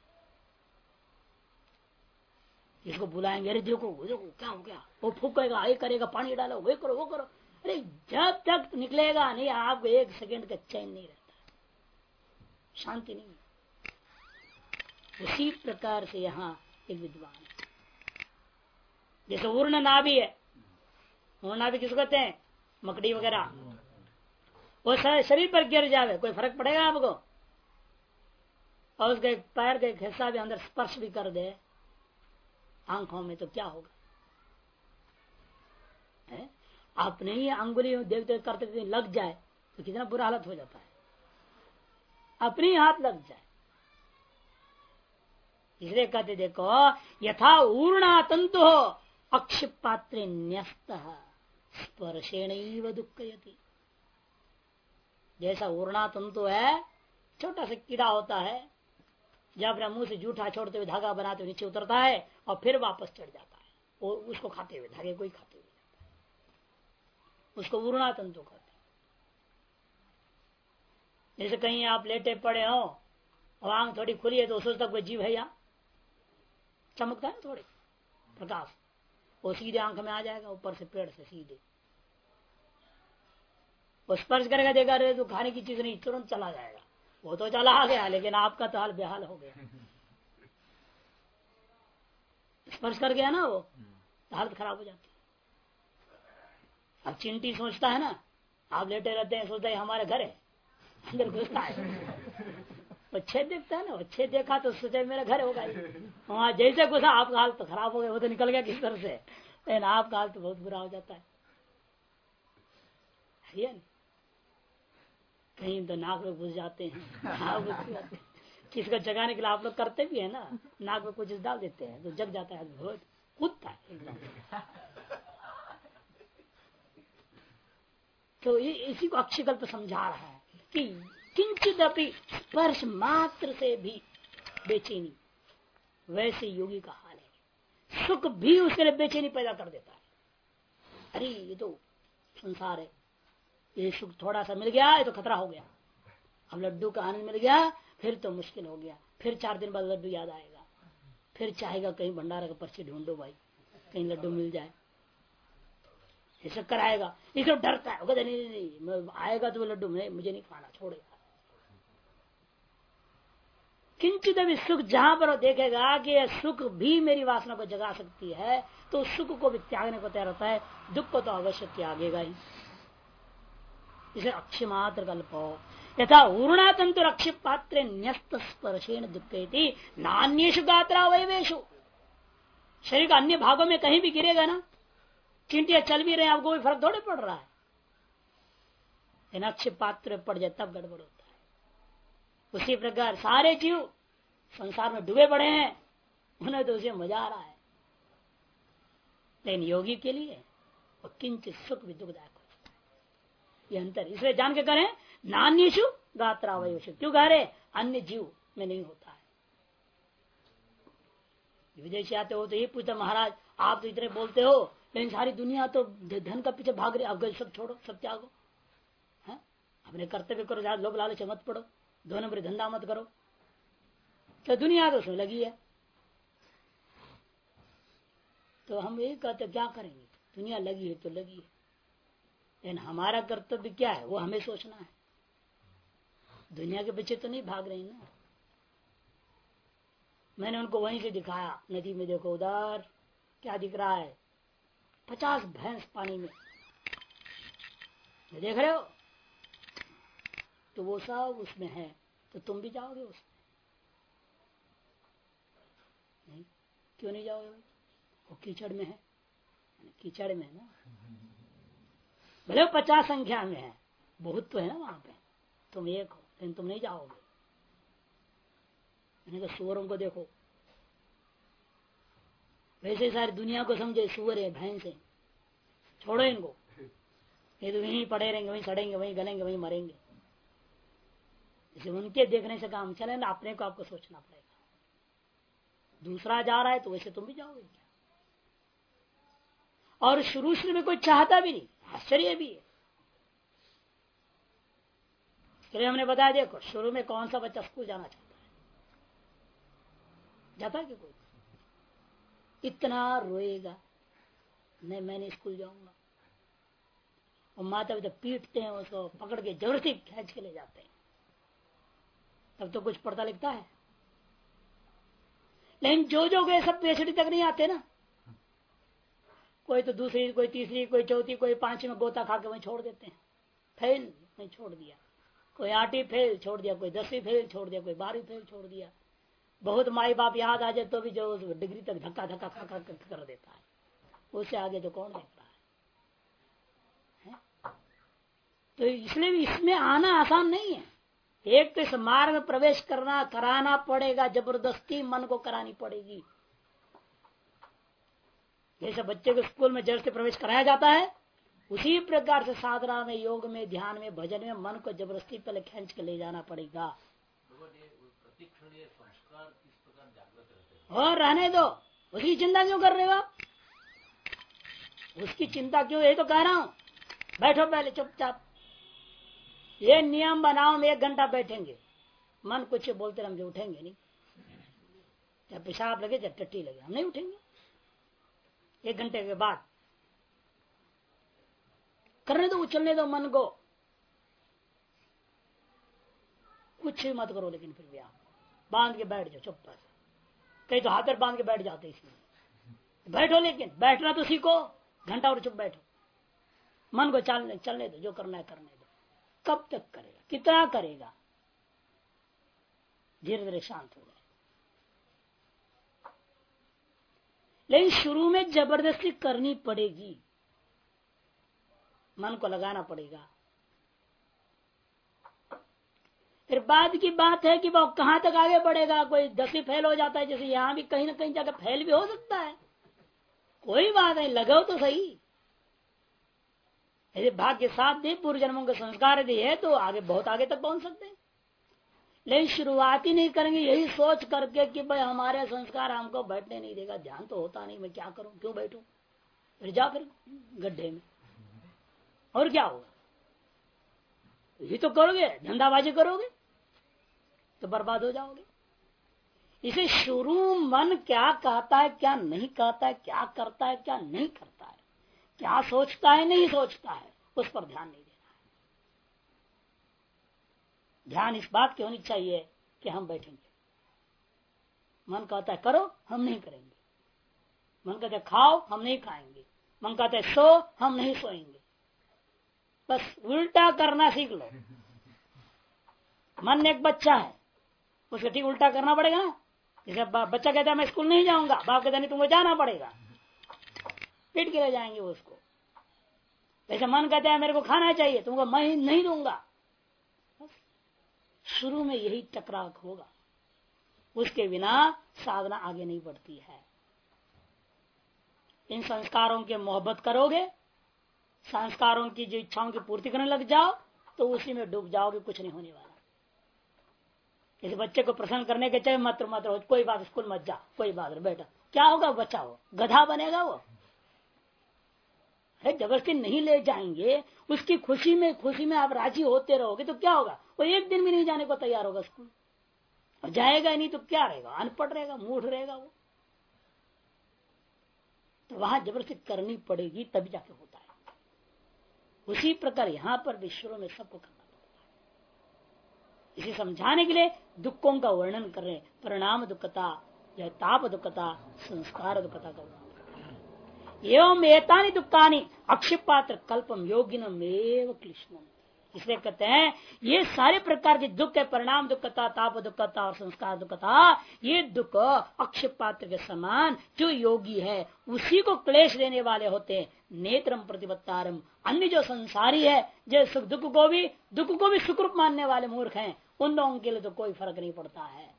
इसको बुलाएँगे, अरे देखो देखो, क्या हो गया? वो फूकेगा, ये करेगा, पानी डालो, वो करो वो करो। अरे जब तक निकलेगा नहीं, आपको एक सेकंड का चैन नहीं रहता। शांति नहीं है। उसी प्रकार से यहाँ एक विद्वान जैसे उर्ण नाभि है। होना भी किसको कहते हैं? मकड़ी वगैरह। वो शरीर पर गिर जावे, कोई फ़र्क पड़ेगा आपको? और उसके पैर का एक हिस्सा भी अंदर स्पर्श भी कर दे। आँखों में तो क्या होगा? अपने ही अंगुली करते करते लग जाए तो कितना बुरा हालत हो जाता है। अपने हाथ लग जाए। इसलिए कहते, देखो, यथा ऊर्णा तंतु हो अक्षिप पात्र न्यस्त स्पर्शेण दुखयती। जैसा ऊर्णा तंतु है, छोटा सा कीड़ा होता है, जब अपने मुँह से जूठा छोड़ते हुए धागा बनाते हुए नीचे उतरता है, और फिर वापस चढ़ जाता है। वो उसको खाते हुए, धागे को ही खाते हुए उसको ऊर्णा तंतु हैं। जैसे कहीं आप लेटे पड़े हो और आँख थोड़ी खुली है तो सोचता कोई जीव है यहाँ? चमकता है थोड़ी? प्रकाश। वो सीधे आँख में आ जाएगा, ऊपर से पेड़ से सीधे। वो स्पर्श करेगा, देखा रे तो खाने की चीज़ नहीं, तुरंत चला जाएगा। वो तो चला आ गया, लेकिन आपका तो हाल बेहाल हो गया। स्पर्श कर गया ना वो तो हालत खराब हो जाती है। अब चिंटी सोचता है ना, आप लेटे रहते हैं, सोचता है हमारे घर है। अंदर घुसता है। अच्छे देखता है ना अच्छे देखा तो सोचा, मेरा घर होगा वहाँ जैसे घुसा, आपका हाल तो खराब हो गया, वो तो निकल गया किस तरह से। लेकिन आपका हाल तो बहुत बुरा हो जाता है? कहीं तो नाक में घुस जाते हैं। किसी को जगाने के लिए आप लोग करते भी है ना, नाक में कुछ डाल देते हैं तो जग जाता है बहुत कूदता है तो ये इसी को अक्षकल्प समझा रहा है। कि किंचित अपनी स्पर्श मात्र से भी बेचैनी। वैसे योगी का हाल है। सुख भी उसके लिए बेचैनी पैदा कर देता है। अरे, ये तो संसार है। ये सुख थोड़ा सा मिल गया, ये तो खतरा हो गया। अब लड्डू का आनंद मिल गया, फिर तो मुश्किल हो गया। फिर चार दिन बाद लड्डू याद आएगा। फिर चाहेगा कहीं भंडारा का पर्ची ढूंढो भाई, कहीं लड्डू मिल जाए। ये चक्कर आएगा। सब डरता है। नहीं नहीं नहीं आएगा तो लड्डू, मैं, मुझे नहीं खाना छोड़ेगा किंचित अभी सुख जहाँ पर देखेगा कि यह सुख भी मेरी वासना को जगा सकती है तो सुख को भी त्यागने को तैयार होता है। दुख को तो अवश्य त्यागेगा ही। इसे अक्षय मात्र कल्प। यथा ऊर्णा तंतु अक्षय पात्र न्यस्त स्पर्शेण दुखती नान्यु गात्रा वैवेशु शरीर का अन्य भागों में कहीं भी गिरेगा ना? चिंटिया चल भी रहे हैं आपको भी फ़र्क थोड़े पड़ रहा है। अक्षय पात्र पड़ जाए, तब गड़बड़ होता है। उसी प्रकार सारे जीव संसार में डूबे पड़े हैं, उन्हें तो उसे मज़ा आ रहा है। लेकिन योगी के लिए वो किंचित सुख भी दुखदायक है ये अंतर इसलिए जान के करें नान्यशु गात्रावयशु क्यों कह रहे अन्य जीव में नहीं होता है। विदेशी आते हो तो ये पूछते महाराज, आप तो इतने बोलते हो लेकिन सारी दुनिया तो धन का पीछे भाग रही अब सब छोड़ो, सब त्यागो। है? अपने कर्तव्य करो, ज़्यादा लोग लालच मत पड़ो। दो नंबर धंधा मत करो। तो दुनिया तो उसमें लगी है। तो हम यही कहते क्या करेंगे? दुनिया लगी है तो लगी है। लेकिन हमारा कर्तव्य क्या है? वो हमें सोचना है। दुनिया के पीछे तो नहीं भाग रही ना। मैंने उनको वहीं से दिखाया। नदी में देखो, उधर क्या दिख रहा है? पचास भैंस पानी में। देख रहे हो? तो वो सब उसमें है। तो तुम भी जाओगे उसमें। नहीं, क्यों नहीं जाओगे? वो कीचड़ में है। कीचड़ में है ना? भले पचास संख्या में है। बहुत तो है ना वहाँ पे। तुम एक हो, लेकिन तुम नहीं जाओगे। मैंने सुअरों को देखो। वैसे सारी दुनिया को समझे सुअर है, भैंस है। छोड़ो इनको। ये तो वहीं पड़े रहेंगे, वहीं सड़ेंगे, वहीं गलेंगे, वहीं मरेंगे। जैसे उनके देखने से काम चले ना, अपने को आपको सोचना पड़ेगा। दूसरा जा रहा है तो वैसे तुम भी जाओगे क्या? और शुरू शुरू में कोई चाहता भी नहीं, आश्चर्य भी है। इसलिए हमने बताया, देखो, शुरू में कौन सा बच्चा स्कूल जाना चाहता है? जाता है कि कोई? इतना रोएगा। नहीं मैं नहीं स्कूल जाऊँगा। और माता पिता पीटते हैं, उसको पकड़ के ज़बरदस्ती खेच के ले जाते हैं। तब तो कुछ पढ़ता लिखता है। लेकिन जो जो गए सब पीएचडी तक नहीं आते ना, कोई तो दूसरी, कोई तीसरी, कोई चौथी, कोई पांचवी में गोता खा के वहीं छोड़ देते हैं। फेल, नहीं छोड़ दिया। कोई आठवीं फेल छोड़ दिया, कोई दसवीं फेल छोड़ दिया, कोई बारहवीं फेल छोड़ दिया। बहुत माई बाप याद आ जाए तो भी जो डिग्री तक धक्का धक्का खा खा कर देता है। उससे आगे तो कौन देख रहा है, है? तो इसलिए भी इसमें आना आसान नहीं है। एक तो इस मार्ग में प्रवेश करना कराना पड़ेगा ज़बरदस्ती मन को करानी पड़ेगी। जैसे बच्चे को स्कूल में जड़ से प्रवेश कराया जाता है उसी प्रकार से साधना में योग में ध्यान में भजन में मन को ज़बरदस्ती पहले खेच के ले जाना पड़ेगा। और रहने दो। उसकी चिंता क्यों कर रहे हो? उसकी चिंता क्यों? यही तो कह रहा हूँ। बैठो पहले, चुपचाप। ये नियम बनाओ, हम एक घंटा बैठेंगे। मन कुछ बोलते हम जो उठेंगे नहीं। चाहे पेशाब लगे चाहे टट्टी लगे, हम नहीं उठेंगे। एक घंटे के बाद। करने दो, उछलने दो मन को। कुछ भी मत करो, लेकिन फिर भी आप। बाँध के बैठ जाओ, चुप कहीं तो हाथ बाँध के बैठ जाते इसमें। बैठो लेकिन, बैठना तो सीखो, घंटा और चुप बैठो। मन को चलने चलने दो, जो करना है करने दो। कब तक करेगा? कितना करेगा? धीरे धीरे शांत हो जाए। लेकिन शुरू में ज़बरदस्ती करनी पड़ेगी। मन को लगाना पड़ेगा। फिर बाद की बात है कि वो कहाँ तक आगे बढ़ेगा? कोई दसवीं फेल हो जाता है, जैसे यहाँ भी कहीं ना कहीं जाकर फेल भी हो सकता है। कोई बात नहीं लगाओ तो सही। यदि भाग्य साथ दे, पूर्व जन्मों के संस्कार दिए तो आगे, बहुत आगे तक पहुँच सकते हैं। लेकिन शुरुआत ही नहीं करेंगे, यही सोच करके कि भाई हमारे संस्कार हमको बैठने नहीं देगा। ध्यान तो होता नहीं, मैं क्या करूँ, क्यों बैठू? फिर जा फिर गड्ढे में। और क्या होगा? ये तो करोगे, धंधाबाजी करोगे? तो बर्बाद हो जाओगे। इसे शुरू मन क्या कहता है क्या नहीं कहता है क्या करता है क्या नहीं करता है क्या सोचता है नहीं सोचता है उस पर ध्यान नहीं देना है। ध्यान इस बात की होनी चाहिए कि हम बैठेंगे। मन कहता है करो हम नहीं करेंगे। मन कहता है खाओ हम नहीं खाएँगे। मन कहता है सो हम नहीं सोएँगे। बस उल्टा करना सीख लो। *laughs* मन एक बच्चा है। उसको ठीक उल्टा करना पड़ेगा। ना जैसे बच्चा कहता है, मैं स्कूल नहीं जाऊँगा। बाप कहता नहीं, तुमको जाना पड़ेगा। पीट के ले जाएँगे उसको। जैसे मन कहता है, मेरे को खाना चाहिए, तुमको मैं नहीं दूँगा। शुरू में यही टकराव होगा। उसके बिना साधना आगे नहीं बढ़ती है। इन संस्कारों के मोहब्बत करोगे, संस्कारों की जो इच्छाओं की पूर्ति करने लग जाओ तो उसी में डूब जाओगे, कुछ नहीं होने वाला। किसी बच्चे को प्रसन्न करने के चाहे मात्र मात्र हो, कोई बात स्कूल मत जा, कोई बात बेटा क्या होगा बच्चा हो गधा बनेगा वो? अरे ज़बरदस्ती नहीं ले जाएँगे, उसकी खुशी में खुशी में आप राज़ी होते रहोगे तो क्या होगा? वो एक दिन भी नहीं जाने को तैयार होगा स्कूल। और जाएगा नहीं तो क्या रहेगा? अनपढ़ रहेगा, मूढ़ रहेगा वो। तो वहाँ ज़बरदस्ती करनी पड़ेगी, तभी जाके होता है। उसी प्रकार यहाँ पर विश्व में सबको करना इसे समझाने के लिए दुखों का वर्णन कर रहे परिणाम दुखता, या ताप दुखता, संस्कार दुखता का एवं एतानी दुखानी अक्षिपात्र कल्पम योगिनम एवं क्लिष्णम इसलिए कहते हैं, ये सारे प्रकार के दुख है, परिणाम दुखता, ताप दुखता और संस्कार दुखता, ये दुख अक्ष पात्र के समान जो योगी है, उसी को क्लेश देने वाले होते हैं। नेत्रम प्रतिपत्तारम अन्य जो संसारी है जो सुख दुख को भी, दुख को भी सुखरूप मानने वाले मूर्ख हैं उन लोगों के लिए तो कोई फ़र्क नहीं पड़ता है।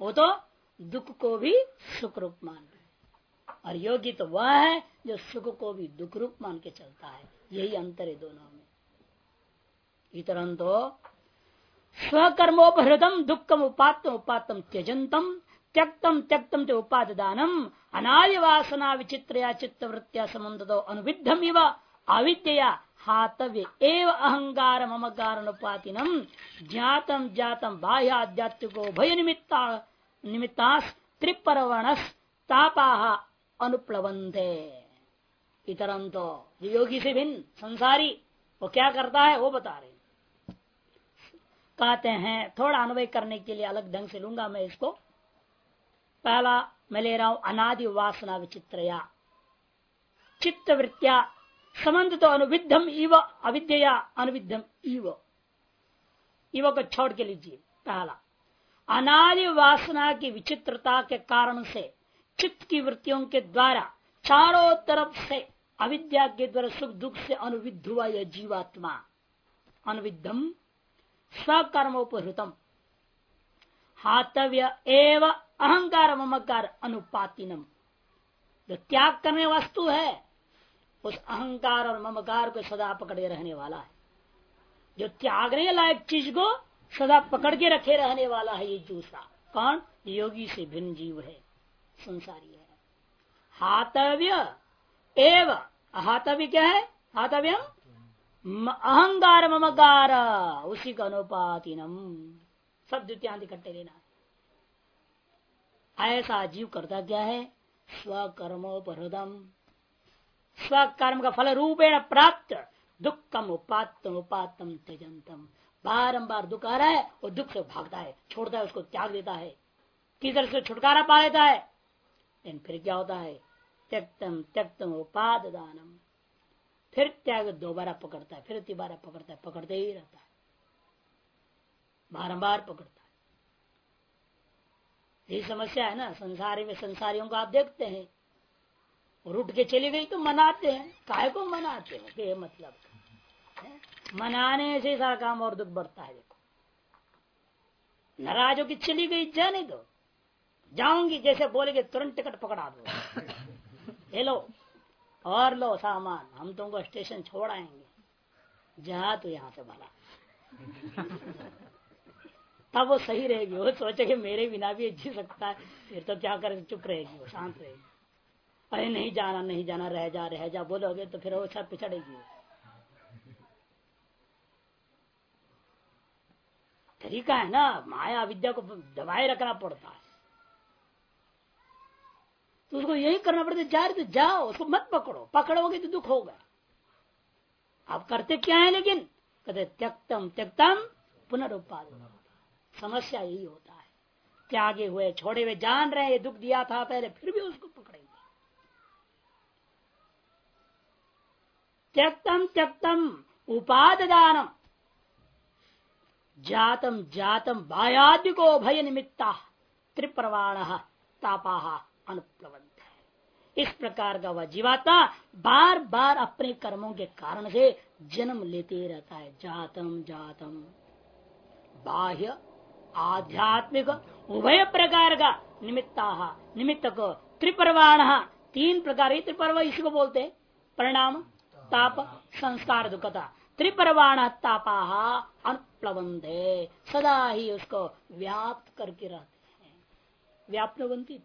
वो तो दुख को भी सुख रूप मान रहे और योगी तो वह है जो सुख को भी दुख रूप मान के चलता है। यही अंतर है दोनों में। इतरंतो स्वकर्मोपहृतम, दुखम उपात्म उपातम त्यजंतम, त्यक्तम त्यक्तम ते उपादानम अनार्य वासना विचित्र या चित्त वृत्तिया संबंध अनुविधम इव अविद्या हातव्य एव अहंकार ममकार अनुपातिनम ज्ञातम जातम बाह्याध्यात्मिको भय निमित्ता निमित्तास त्रिपरवणस तापा अनुप्लवंते इतरंतो योगी से भिन्न, संसारी, वो क्या करता है, वो बता रहे कहते हैं, थोड़ा अनुभव करने के लिए अलग ढंग से लूँगा मैं इसको। पहला, मैं ले रहा हूँ अनादि वासना विचित्रया। चित्त वृत्तिया संबंध तो अनुविधम इव अविद्या अनुविधम इव। इव को छोड़ के लीजिए, पहला। अनादि वासना की विचित्रता के कारण से, चित्त की वृत्तियों के द्वारा, चारों तरफ़ से, अविद्या के द्वारा सुख दुख से अनुविध हुआ यह जीवात्मा। अनुविधम स्वकर्मोपहृतम। हातव्य एव अहंकार ममकार अनुपातिनम। जो त्याग करने वस्तु है उस अहंकार और ममकार को सदा पकड़े रहने वाला है। जो त्यागने लायक चीज़ को सदा पकड़ के रखे रहने वाला है ये दूसरा कौन? योगी से भिन्न जीव है। संसारी है। हातव्य एव। हातव्य क्या है? हातव्यम? अहंकार, ममकार, उसी का अनुपातिनम। सब द्वितीयांत इकट्ठे लेना है। ऐसा जीव करता क्या है? स्वकर्मोपहृदम स्वकर्म का फल रूपेण प्राप्त। दुखम उपातम उपातम त्यजंतम बारंबार दुख आ रहा है और दुख से भागता है, छोड़ता है, उसको त्याग देता है। किधर से छुटकारा पा लेता है। लेकिन फिर क्या होता है? त्यक्तम त्यक्तम उपाद दानम फिर त्याग दोबारा पकड़ता है, फिर तिबारा पकड़ता है, पकड़ते ही रहता है। बारंबार पकड़ता है। यही समस्या है ना? संसारी में संसारियों को आप देखते हैं। और उठ के चली गई तो मनाते हैं। काय को मनाते हैं? ये मतलब मनाने से सारा काम और दुख बढ़ता है देखो। नाराज़ की चली गई जाने दो। जाऊँगी जैसे बोलेगे तुरंत टिकट पकड़ा दो। *laughs* ले लो और लो सामान। हम तुमको स्टेशन छोड़ आएँगे। जा तो यहाँ से भला। *laughs* तब वो सही रहेगी। वो सोचे कि मेरे बिना भी जी सकता है। फिर तो क्या करे? चुप रहेगी वो शांत रहेगी। अरे नहीं जाना नहीं जाना, रह जा रह जा, बोलोगे तो फिर वो सब पिछड़ेगी तरीका है ना, माया विद्या को दबाए रखना पड़ता है। तो उसको यही करना पड़ता है, जा रहे तो जाओ, उसको मत पकड़ो, पकड़ोगे तो दुख होगा। आप करते क्या है लेकिन, कहते त्यक्तम त्यक्तम, पुनरुत्पादन समस्या यही होता है। त्यागे हुए, छोड़े हुए, जान रहे दुख दिया था पहले, फिर भी उसको पकड़ेंगे त्यक्तम त्यक्तम उपादानम जातम जातम वायादिको भय निमित्ता त्रिप्रवाण तापा अनुप्लवंत इस प्रकार का वह जीवात्मा बार बार अपने कर्मों के कारण से जन्म लेते रहता है। जातम जातम। बाह्य, आध्यात्मिक, उभय प्रकार का निमित्ता निमित्त को त्रिपर्वाण, तीन प्रकार ही त्रिपर्व इसको बोलते परिणाम ताप संस्कार दुखता। त्रिपर्वाण तापा अनुप्लवंदे सदा ही उसको व्याप्त करके रहते हैं। व्याप्तवंती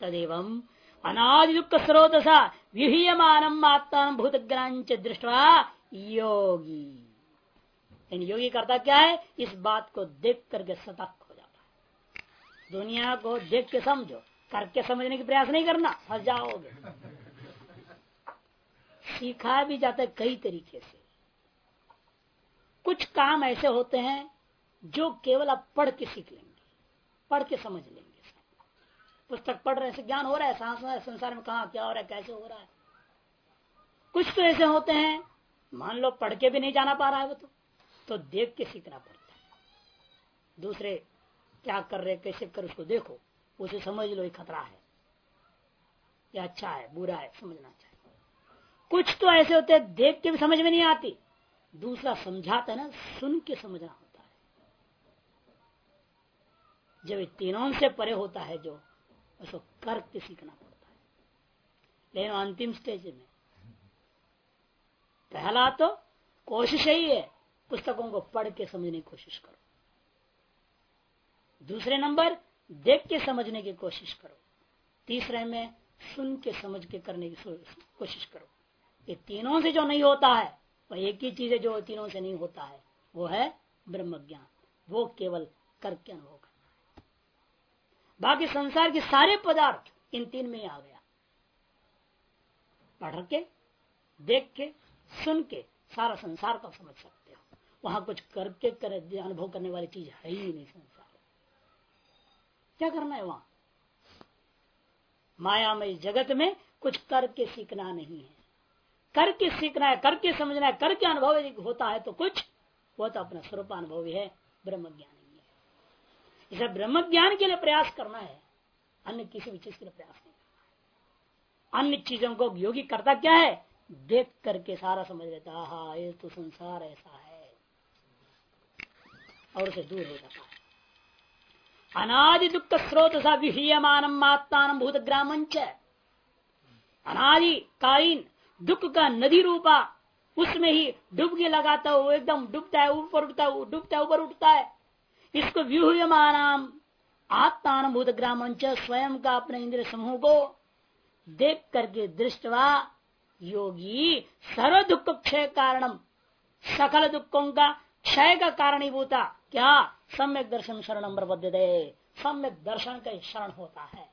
तदेव अनादि दुख स्रोत सा विहीयमान आत्मा भूतग्रांच दृष्टवा योगी। इन योगी करता क्या है? इस बात को देख करके सतर्क हो जाता है। दुनिया को देख के समझो। करके समझने की प्रयास नहीं करना। फंस जाओगे। सीखा भी जाता है कई तरीके से। कुछ काम ऐसे होते हैं जो केवल आप पढ़ के सीख लेंगे, पढ़ के समझ लेंगे। पुस्तक पढ़ रहे से ज्ञान हो रहा है, सांस संसार में कहा क्या हो रहा है, कैसे हो रहा है। कुछ तो ऐसे होते हैं, मान लो पढ़ के भी नहीं जाना पा रहा है वो तो तो देख के सीखना पड़ता है। दूसरे, क्या कर रहे, कैसे कर, उसको देखो, उसे समझ लो, ये खतरा है, या अच्छा है, बुरा है, समझना चाहिए। कुछ तो ऐसे होते हैं, देख के भी समझ में नहीं आती। दूसरा समझाता है ना, सुन के समझना होता है। जब तीनों से परे होता है जो, उसको करके सीखना पड़ता है। लेकिन अंतिम स्टेज में, पहला तो कोशिश ही है, पुस्तकों को पढ़ के समझने की कोशिश करो। दूसरे नंबर, देख के समझने की कोशिश करो। तीसरे में, सुन के समझ के करने की कोशिश करो। ये तीनों से जो नहीं होता है, वह एक ही चीज़ है जो तीनों से नहीं होता है, वो है ब्रह्म ज्ञान वो केवल करके अनुभव करना बाकी संसार के सारे पदार्थ इन तीन में आ गया। पढ़ के, देख के, सुन के सारा संसार को समझ सकते हो। वहाँ कुछ करके कर, अनुभव करने वाली चीज़ है ही नहीं संसार क्या करना है वहाँ? मायामय जगत में कुछ करके सीखना नहीं है। करके सीखना है, करके समझना है, करके अनुभव होता है तो कुछ, वो तो अपना स्वरूप अनुभव है ब्रह्म ज्ञान ही है। इसे ब्रह्म ज्ञान के लिए प्रयास करना है, अन्य किसी भी चीज़ के लिए प्रयास नहीं करना अन्य चीज़ों को योगी करता क्या है? देख करके सारा समझ लेता हा ये तो संसार ऐसा है। और उसे दूर हो जाता है। अनादि दुख स्रोत सा विहीयमान आत्मान भूत ग्रामंच अनादि कालीन दुख का नदी रूपा। उसमें ही डुबकी लगाता हुआ एकदम डूबता है, ऊपर उठता है डूबता है, ऊपर उठता है। इसको व्यूहमान आत्मानुभूत ग्रामंच स्वयं का अपने इंद्र समूह को देख करके दृष्टवा, योगी सर्व दुख क्षय कारणम, सकल दुखों का क्षय का कारणीभूता। क्या? सम्यक दर्शन शरण प्रबद्ध दे सम्यक दर्शन का शरण होता है।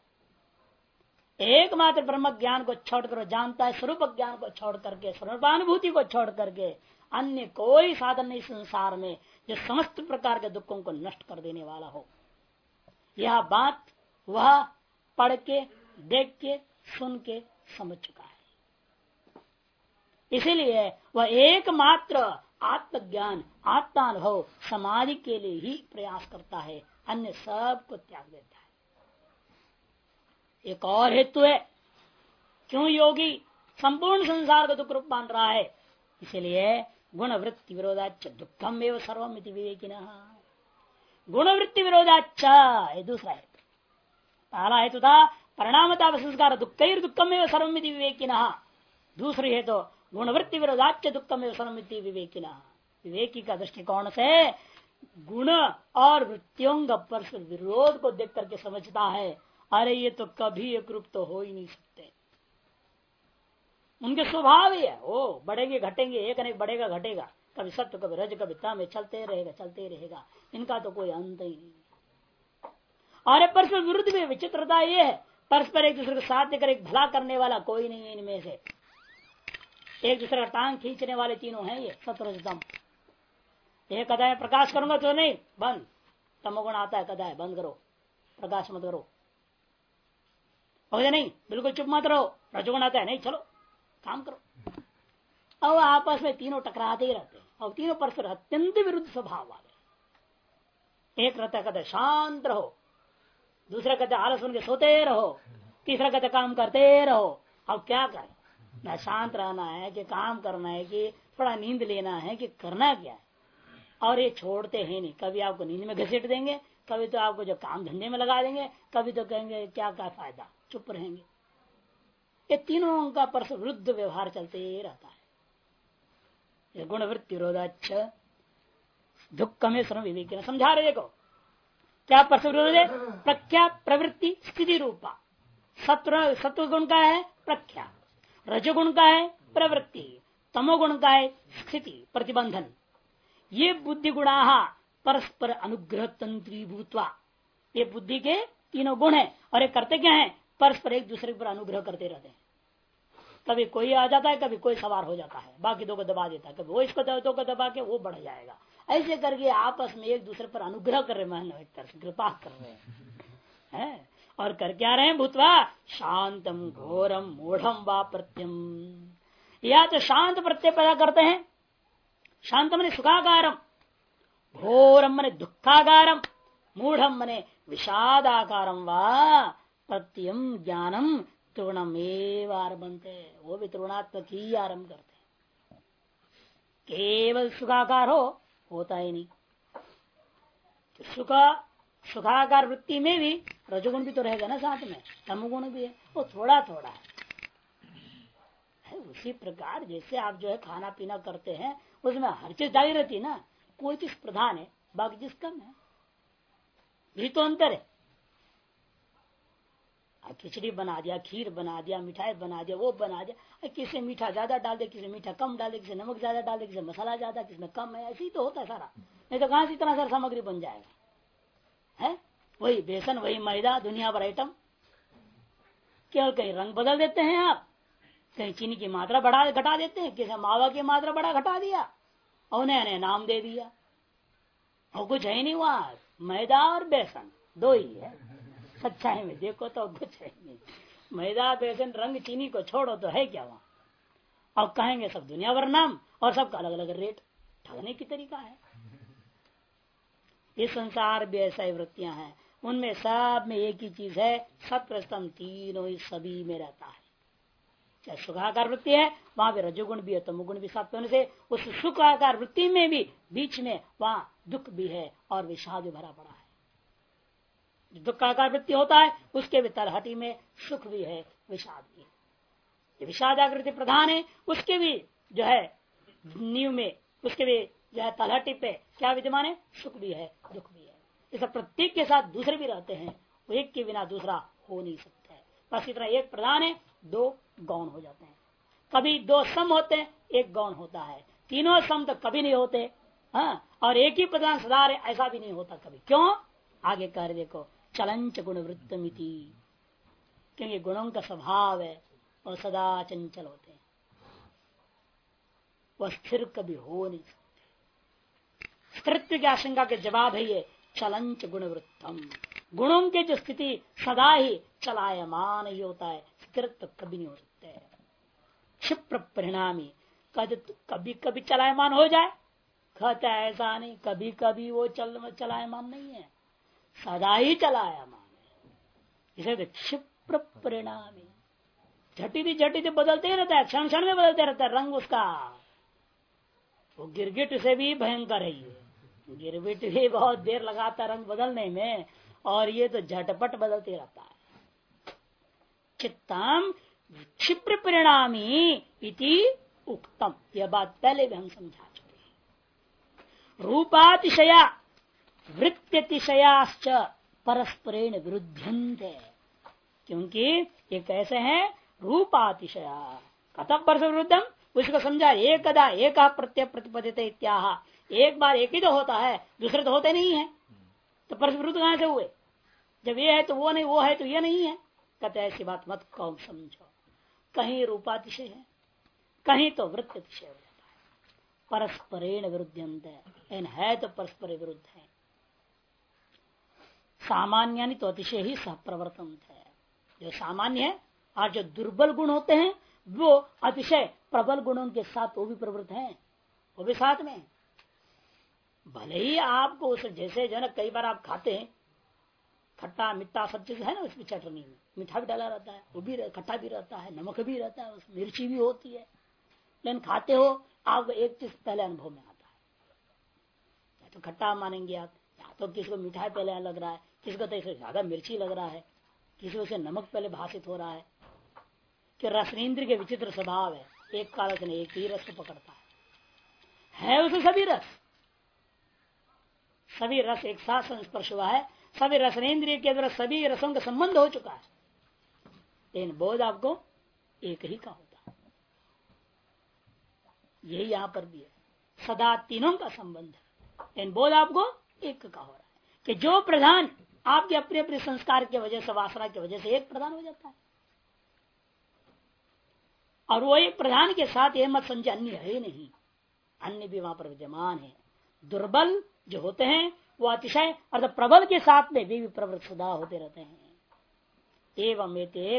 एकमात्र ब्रह्म ज्ञान को छोड़कर जानता है, स्वरूप ज्ञान को छोड़ करके स्वरूपानुभूति को छोड़ करके अन्य कोई साधन नहीं संसार में जो समस्त प्रकार के दुखों को नष्ट कर देने वाला हो। यह बात वह पढ़ के, देख के, सुन के समझ चुका है। इसीलिए वह एकमात्र आत्मज्ञान, आत्मानुभव समाधि के लिए ही प्रयास करता है, अन्य सबको त्याग देता है। एक और हेतु है। क्यों योगी संपूर्ण संसार को दुख रूप मान रहा है? इसलिए गुणवृत्ति विरोधाच दुखम एवं सर्वम विवेकी गुण वृत्ति विरोधाच ये दूसरा हेतु। पहला हेतु था परिणामता संस्कार दुख दुखम एवं सर्वम विवेकी दूसरी हेतु गुणवृत्ति विरोधाच दुखम एवं सर्वमिति विवेकी विवेकी का दृष्टिकोण से गुण और वृत्तियों का विरोध को देख करके समझता है। अरे ये तो कभी एक रूप तो हो ही नहीं सकते। उनके स्वभाव ही है। वो बढ़ेंगे, घटेंगे, एक अनेक बढ़ेगा, घटेगा। कभी सत्य, कभी रज, कभी तम, चलते रहेगा चलते रहेगा। इनका तो कोई अंत ही नहीं। और परस्पर विरुद्ध में विचित्रता ये है। परस्पर एक दूसरे को साथ देकर एक भला करने वाला कोई नहीं है इनमें से। एक दूसरे का टांग खींचने वाले तीनों हैं ये सतरजतम एक कदा प्रकाश करूँगा तो नहीं, बंद। तमोगुण आता है कदा है बंद करो। प्रकाश मत करो। हो नहीं? बिल्कुल चुप मत रहो। रजोगुण आता है, नहीं, चलो, काम करो। अब आपस में तीनों टकराते ही रहते हैं। और तीनों परस्पर अत्यंत विरुद्ध स्वभाव वाले एक रहता कहते शांत रहो। दूसरा कहते आलस बन के सोते रहो। तीसरा कहते काम करते रहो। अब क्या करें? न शांत रहना है कि काम करना है कि थोड़ा नींद लेना है कि करना क्या है? और ये छोड़ते हैं नहीं। कभी आपको नींद में घसीट देंगे, कभी तो आपको जो काम धंधे में लगा देंगे, कभी तो कहेंगे, क्या क्या फ़ायदा? चुप रहेंगे। ये तीनों का परस वृद्ध व्यवहार चलते ही रहता है। ये गुण वृत्ति विरोधाच दुख में श्रम विवेक समझा रहे देखो। क्या परस विरोध प्रख्या, प्रवृत्ति, स्थिति रूपा। सत्व सत्व गुण का है, प्रख्या। रजगुण का है, प्रवृत्ति। तमोगुण का है, स्थिति, प्रतिबंधन। ये बुद्धि गुणा परस्पर अनुग्रह तंत्री भूतवा ये बुद्धि के तीनों गुण है। और ये करते क्या है? परस्पर एक दूसरे पर अनुग्रह करते रहते हैं। कभी कोई आ जाता है, कभी कोई सवार हो जाता है। बाकी दो को दबा देता है। कभी वो इसको दो को दबा के वो बढ़ जाएगा। ऐसे करके आपस में एक दूसरे पर अनुग्रह कर रहे से कृपा कर रहे हैं। है? और कर क्या रहे हैं, भूतवा? शांतम घोरम मूढ़म व प्रत्यम। या तो शांत प्रत्यय पैदा करते हैं। शांत मने सुखागारम। घोरम मने दुखागारम। मूढ़म मने विषादाकारम प्रत्यम ज्ञानम तृणम बनते वो भी तृणात्मक ही आरंभ करते केवल सुखाकार हो, होता ही नहीं। सुख, सुखाकार वृत्ति में भी रजोगुण भी तो रहेगा ना साथ में। तमगुण भी है। वो थोड़ा थोड़ा है, उसी प्रकार जैसे आप जो है खाना पीना करते हैं, उसमें हर चीज़ डाली रहती है ना। कोई चीज़ प्रधान है, बाकी चीज़ कम है। भी तो अंतर है। खिचड़ी बना दिया, खीर बना दिया, मिठाई बना दिया, वो बना दिया। किसी मीठा ज़्यादा डाल दे, किसी मीठा कम डाल दे, किसी नमक ज़्यादा डाल दे, किसी मसाला ज़्यादा किसी में कम है, ऐसे ही तो होता है सारा। नहीं तो कहाँ से इतना सारा सामग्री बन जाएगा? है? वही बेसन, वही मैदा, दुनिया भर आइटम केवल कहीं रंग बदल देते हैं आप, कहीं चीनी की मात्रा बढ़ा, घटा देते हैं, किसी मावा की मात्रा बढ़ा, घटा दिया, और नया नाम दे दिया। और कुछ है नहीं वहाँ, मैदा और बेसन, दो ही है। सच्चाई में, देखो तो कुछ है नहीं। मैदा, बेसन, रंग, चीनी को छोड़ो तो है क्या वहाँ? और कहेंगे सब दुनिया भर नाम और सबका अलग अलग रेट। ठगने की तरीका है। इस संसार भी ऐसा ही वृत्तियाँ हैं। उनमें सब में एक ही चीज़ है, सत्प्रस्तम तीनों ही सभी में रहता है। चाहे सुखाकार वृत्ति है, वहाँ भी रजोगुण भी है तमोगुण भी साथ होने से, उस सुखाकार वृत्ति में भी, बीच में वहाँ दुख भी है और विषाद भी भरा पड़ा है। दुखाकार वृत्ति होता है, उसके भी तलहटी में सुख भी है, विषाद भी है। विषादाकृति प्रधान है, उसके भी जो है, नींव में, उसके भी जो है, तलहटी पे क्या विद्यमान है? सुख भी है, दुख भी है। इस प्रत्येक के साथ दूसरे भी रहते हैं एक के बिना दूसरा हो नहीं सकता है। बस इतना एक प्रधान है, दो गौण हो जाते हैं। कभी दो सम होते हैं, एक गौण होता है। तीनों सम तो कभी नहीं होते हाँ और एक ही प्रधान सुधार है, ऐसा भी नहीं होता कभी। क्यों? आगे कह रहे देखो चलंच गुण वृत्तमिति क्योंकि गुणों का स्वभाव है, और सदा चंचल होते हैं। वह स्थिर कभी हो नहीं सकते। स्थिरत्व की आशंका के जवाब है ये चलंच गुणवृत्तम गुणों के जो स्थिति सदा ही चलायमान ही होता है, स्थिरत्व कभी नहीं हो सकते। क्षिप्र परिणामी, कहते कभी कभी चलायमान हो जाए। कहता है ऐसा नहीं कभी कभी वो चल, चलायमान नहीं है। सदा ही चलायमान है इसे क्षिप्र परिणामी झटी झटी बदलते रहता है, क्षण क्षण में बदलते रहता है, रंग उसका। वो गिरगिट से भी भयंकर है ये। गिरगिट भी बहुत देर लगाता रंग बदलने में, और ये तो झटपट बदलते रहता है। चित्तम क्षिप्र परिणामी इति उक्तम। यह बात पहले भी हम समझा चुके हैं। रूपातिशया वृत्तिशयाश्च परस्परेण विरुद्ध क्योंकि ये कैसे हैं? रूपातिशया। कथम परस्पर विरुद्धम उसको समझा, एकदा एक प्रत्यय प्रतिपदित इत्याह। एक बार एक ही तो होता है, दूसरे तो होते नहीं है। तो परस्पर कहाँ से हुए? जब ये है तो वो नहीं, वो है तो ये नहीं है। कहते ऐसी बात मत कौन समझो। कहीं रूपातिशय है, कहीं तो वृत्त अतिशय हो जाता है। परस्परेण विरुद्ध है तो परस्पर विरुद्ध है। सामान्य तो अतिशय ही सहप्रवर्तन है। जो सामान्य है और जो दुर्बल गुण होते हैं, वो अतिशय प्रबल गुणों के साथ वो भी प्रवृत्त है, वो भी साथ में। भले ही आपको उस जैसे जो ना, कई बार आप खाते हैं, खट्टा मिट्टा सब चीज़ है ना उसमें चटनी में, मीठा भी डाला रहता है, वो भी खट्टा भी रहता है, नमक भी रहता है उसमें मिर्ची भी होती है। लेकिन खाते हो आप एक चीज़ पहले अनुभव में आता है। या तो खट्टा मानेंगे आप, या तो किसी को मिठाई पहले लग रहा है किसी को तो ज़्यादा मिर्ची लग रहा है? किसी को नमक पहले भाषित हो रहा है? कि रसनेन्द्र के विचित्र स्वभाव है, एक काल से एक ही रस को पकड़ता है। है उसे सभी रस। सभी रस एक साथ संस्पर्श हुआ है। सभी रसनेन्द्रिय के द्वारा सभी रसों का संबंध हो चुका है। लेकिन बोध आपको एक ही का होता है। यही यहाँ पर भी है। सदा तीनों का संबंध है। लेकिन बोध आपको एक का हो रहा है। कि जो प्रधान आपके अपने अपने संस्कार की वजह से, वासना की वजह से एक प्रधान हो जाता है। और वो एक प्रधान के साथ यह मत समझे, अन्य है नहीं। अन्य भी वहाँ पर विद्यमान है। दुर्बल जो होते हैं, वो अतिशय, अर्थात प्रबल के साथ में वे भी प्रवृत्त सदा होते रहते हैं। एवं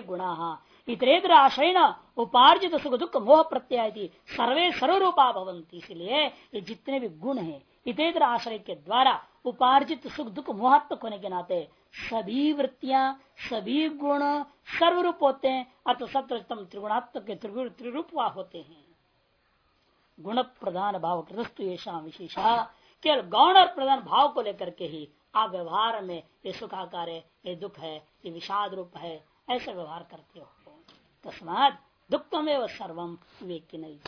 गुणा। इतरेतर आश्रय उपार्जित सुख दुख मोह प्रत्यय सर्वे सर्वरूपा भवंती इसलिए ये जितने भी गुण हैं, इतरेतर आश्रय के द्वारा उपार्जित सुख दुख मोहत्व होने के नाते सभी वृत्तियाँ, सभी गुण, सर्वरूप होते हैं, अर्थ सप्तम त्रिगुणात्मक के त्रिरूप होते हैं। गुण प्रधान भाव कृतस्तु येषा विशेषा। केवल गौण और प्रधान भाव को लेकर के ही आप व्यवहार में ये सुखाकार है, ये दुख है, ये विषाद रूप है, ऐसा व्यवहार करते हो। तस्मात दुखमेव सर्वम वेक्ति नहीं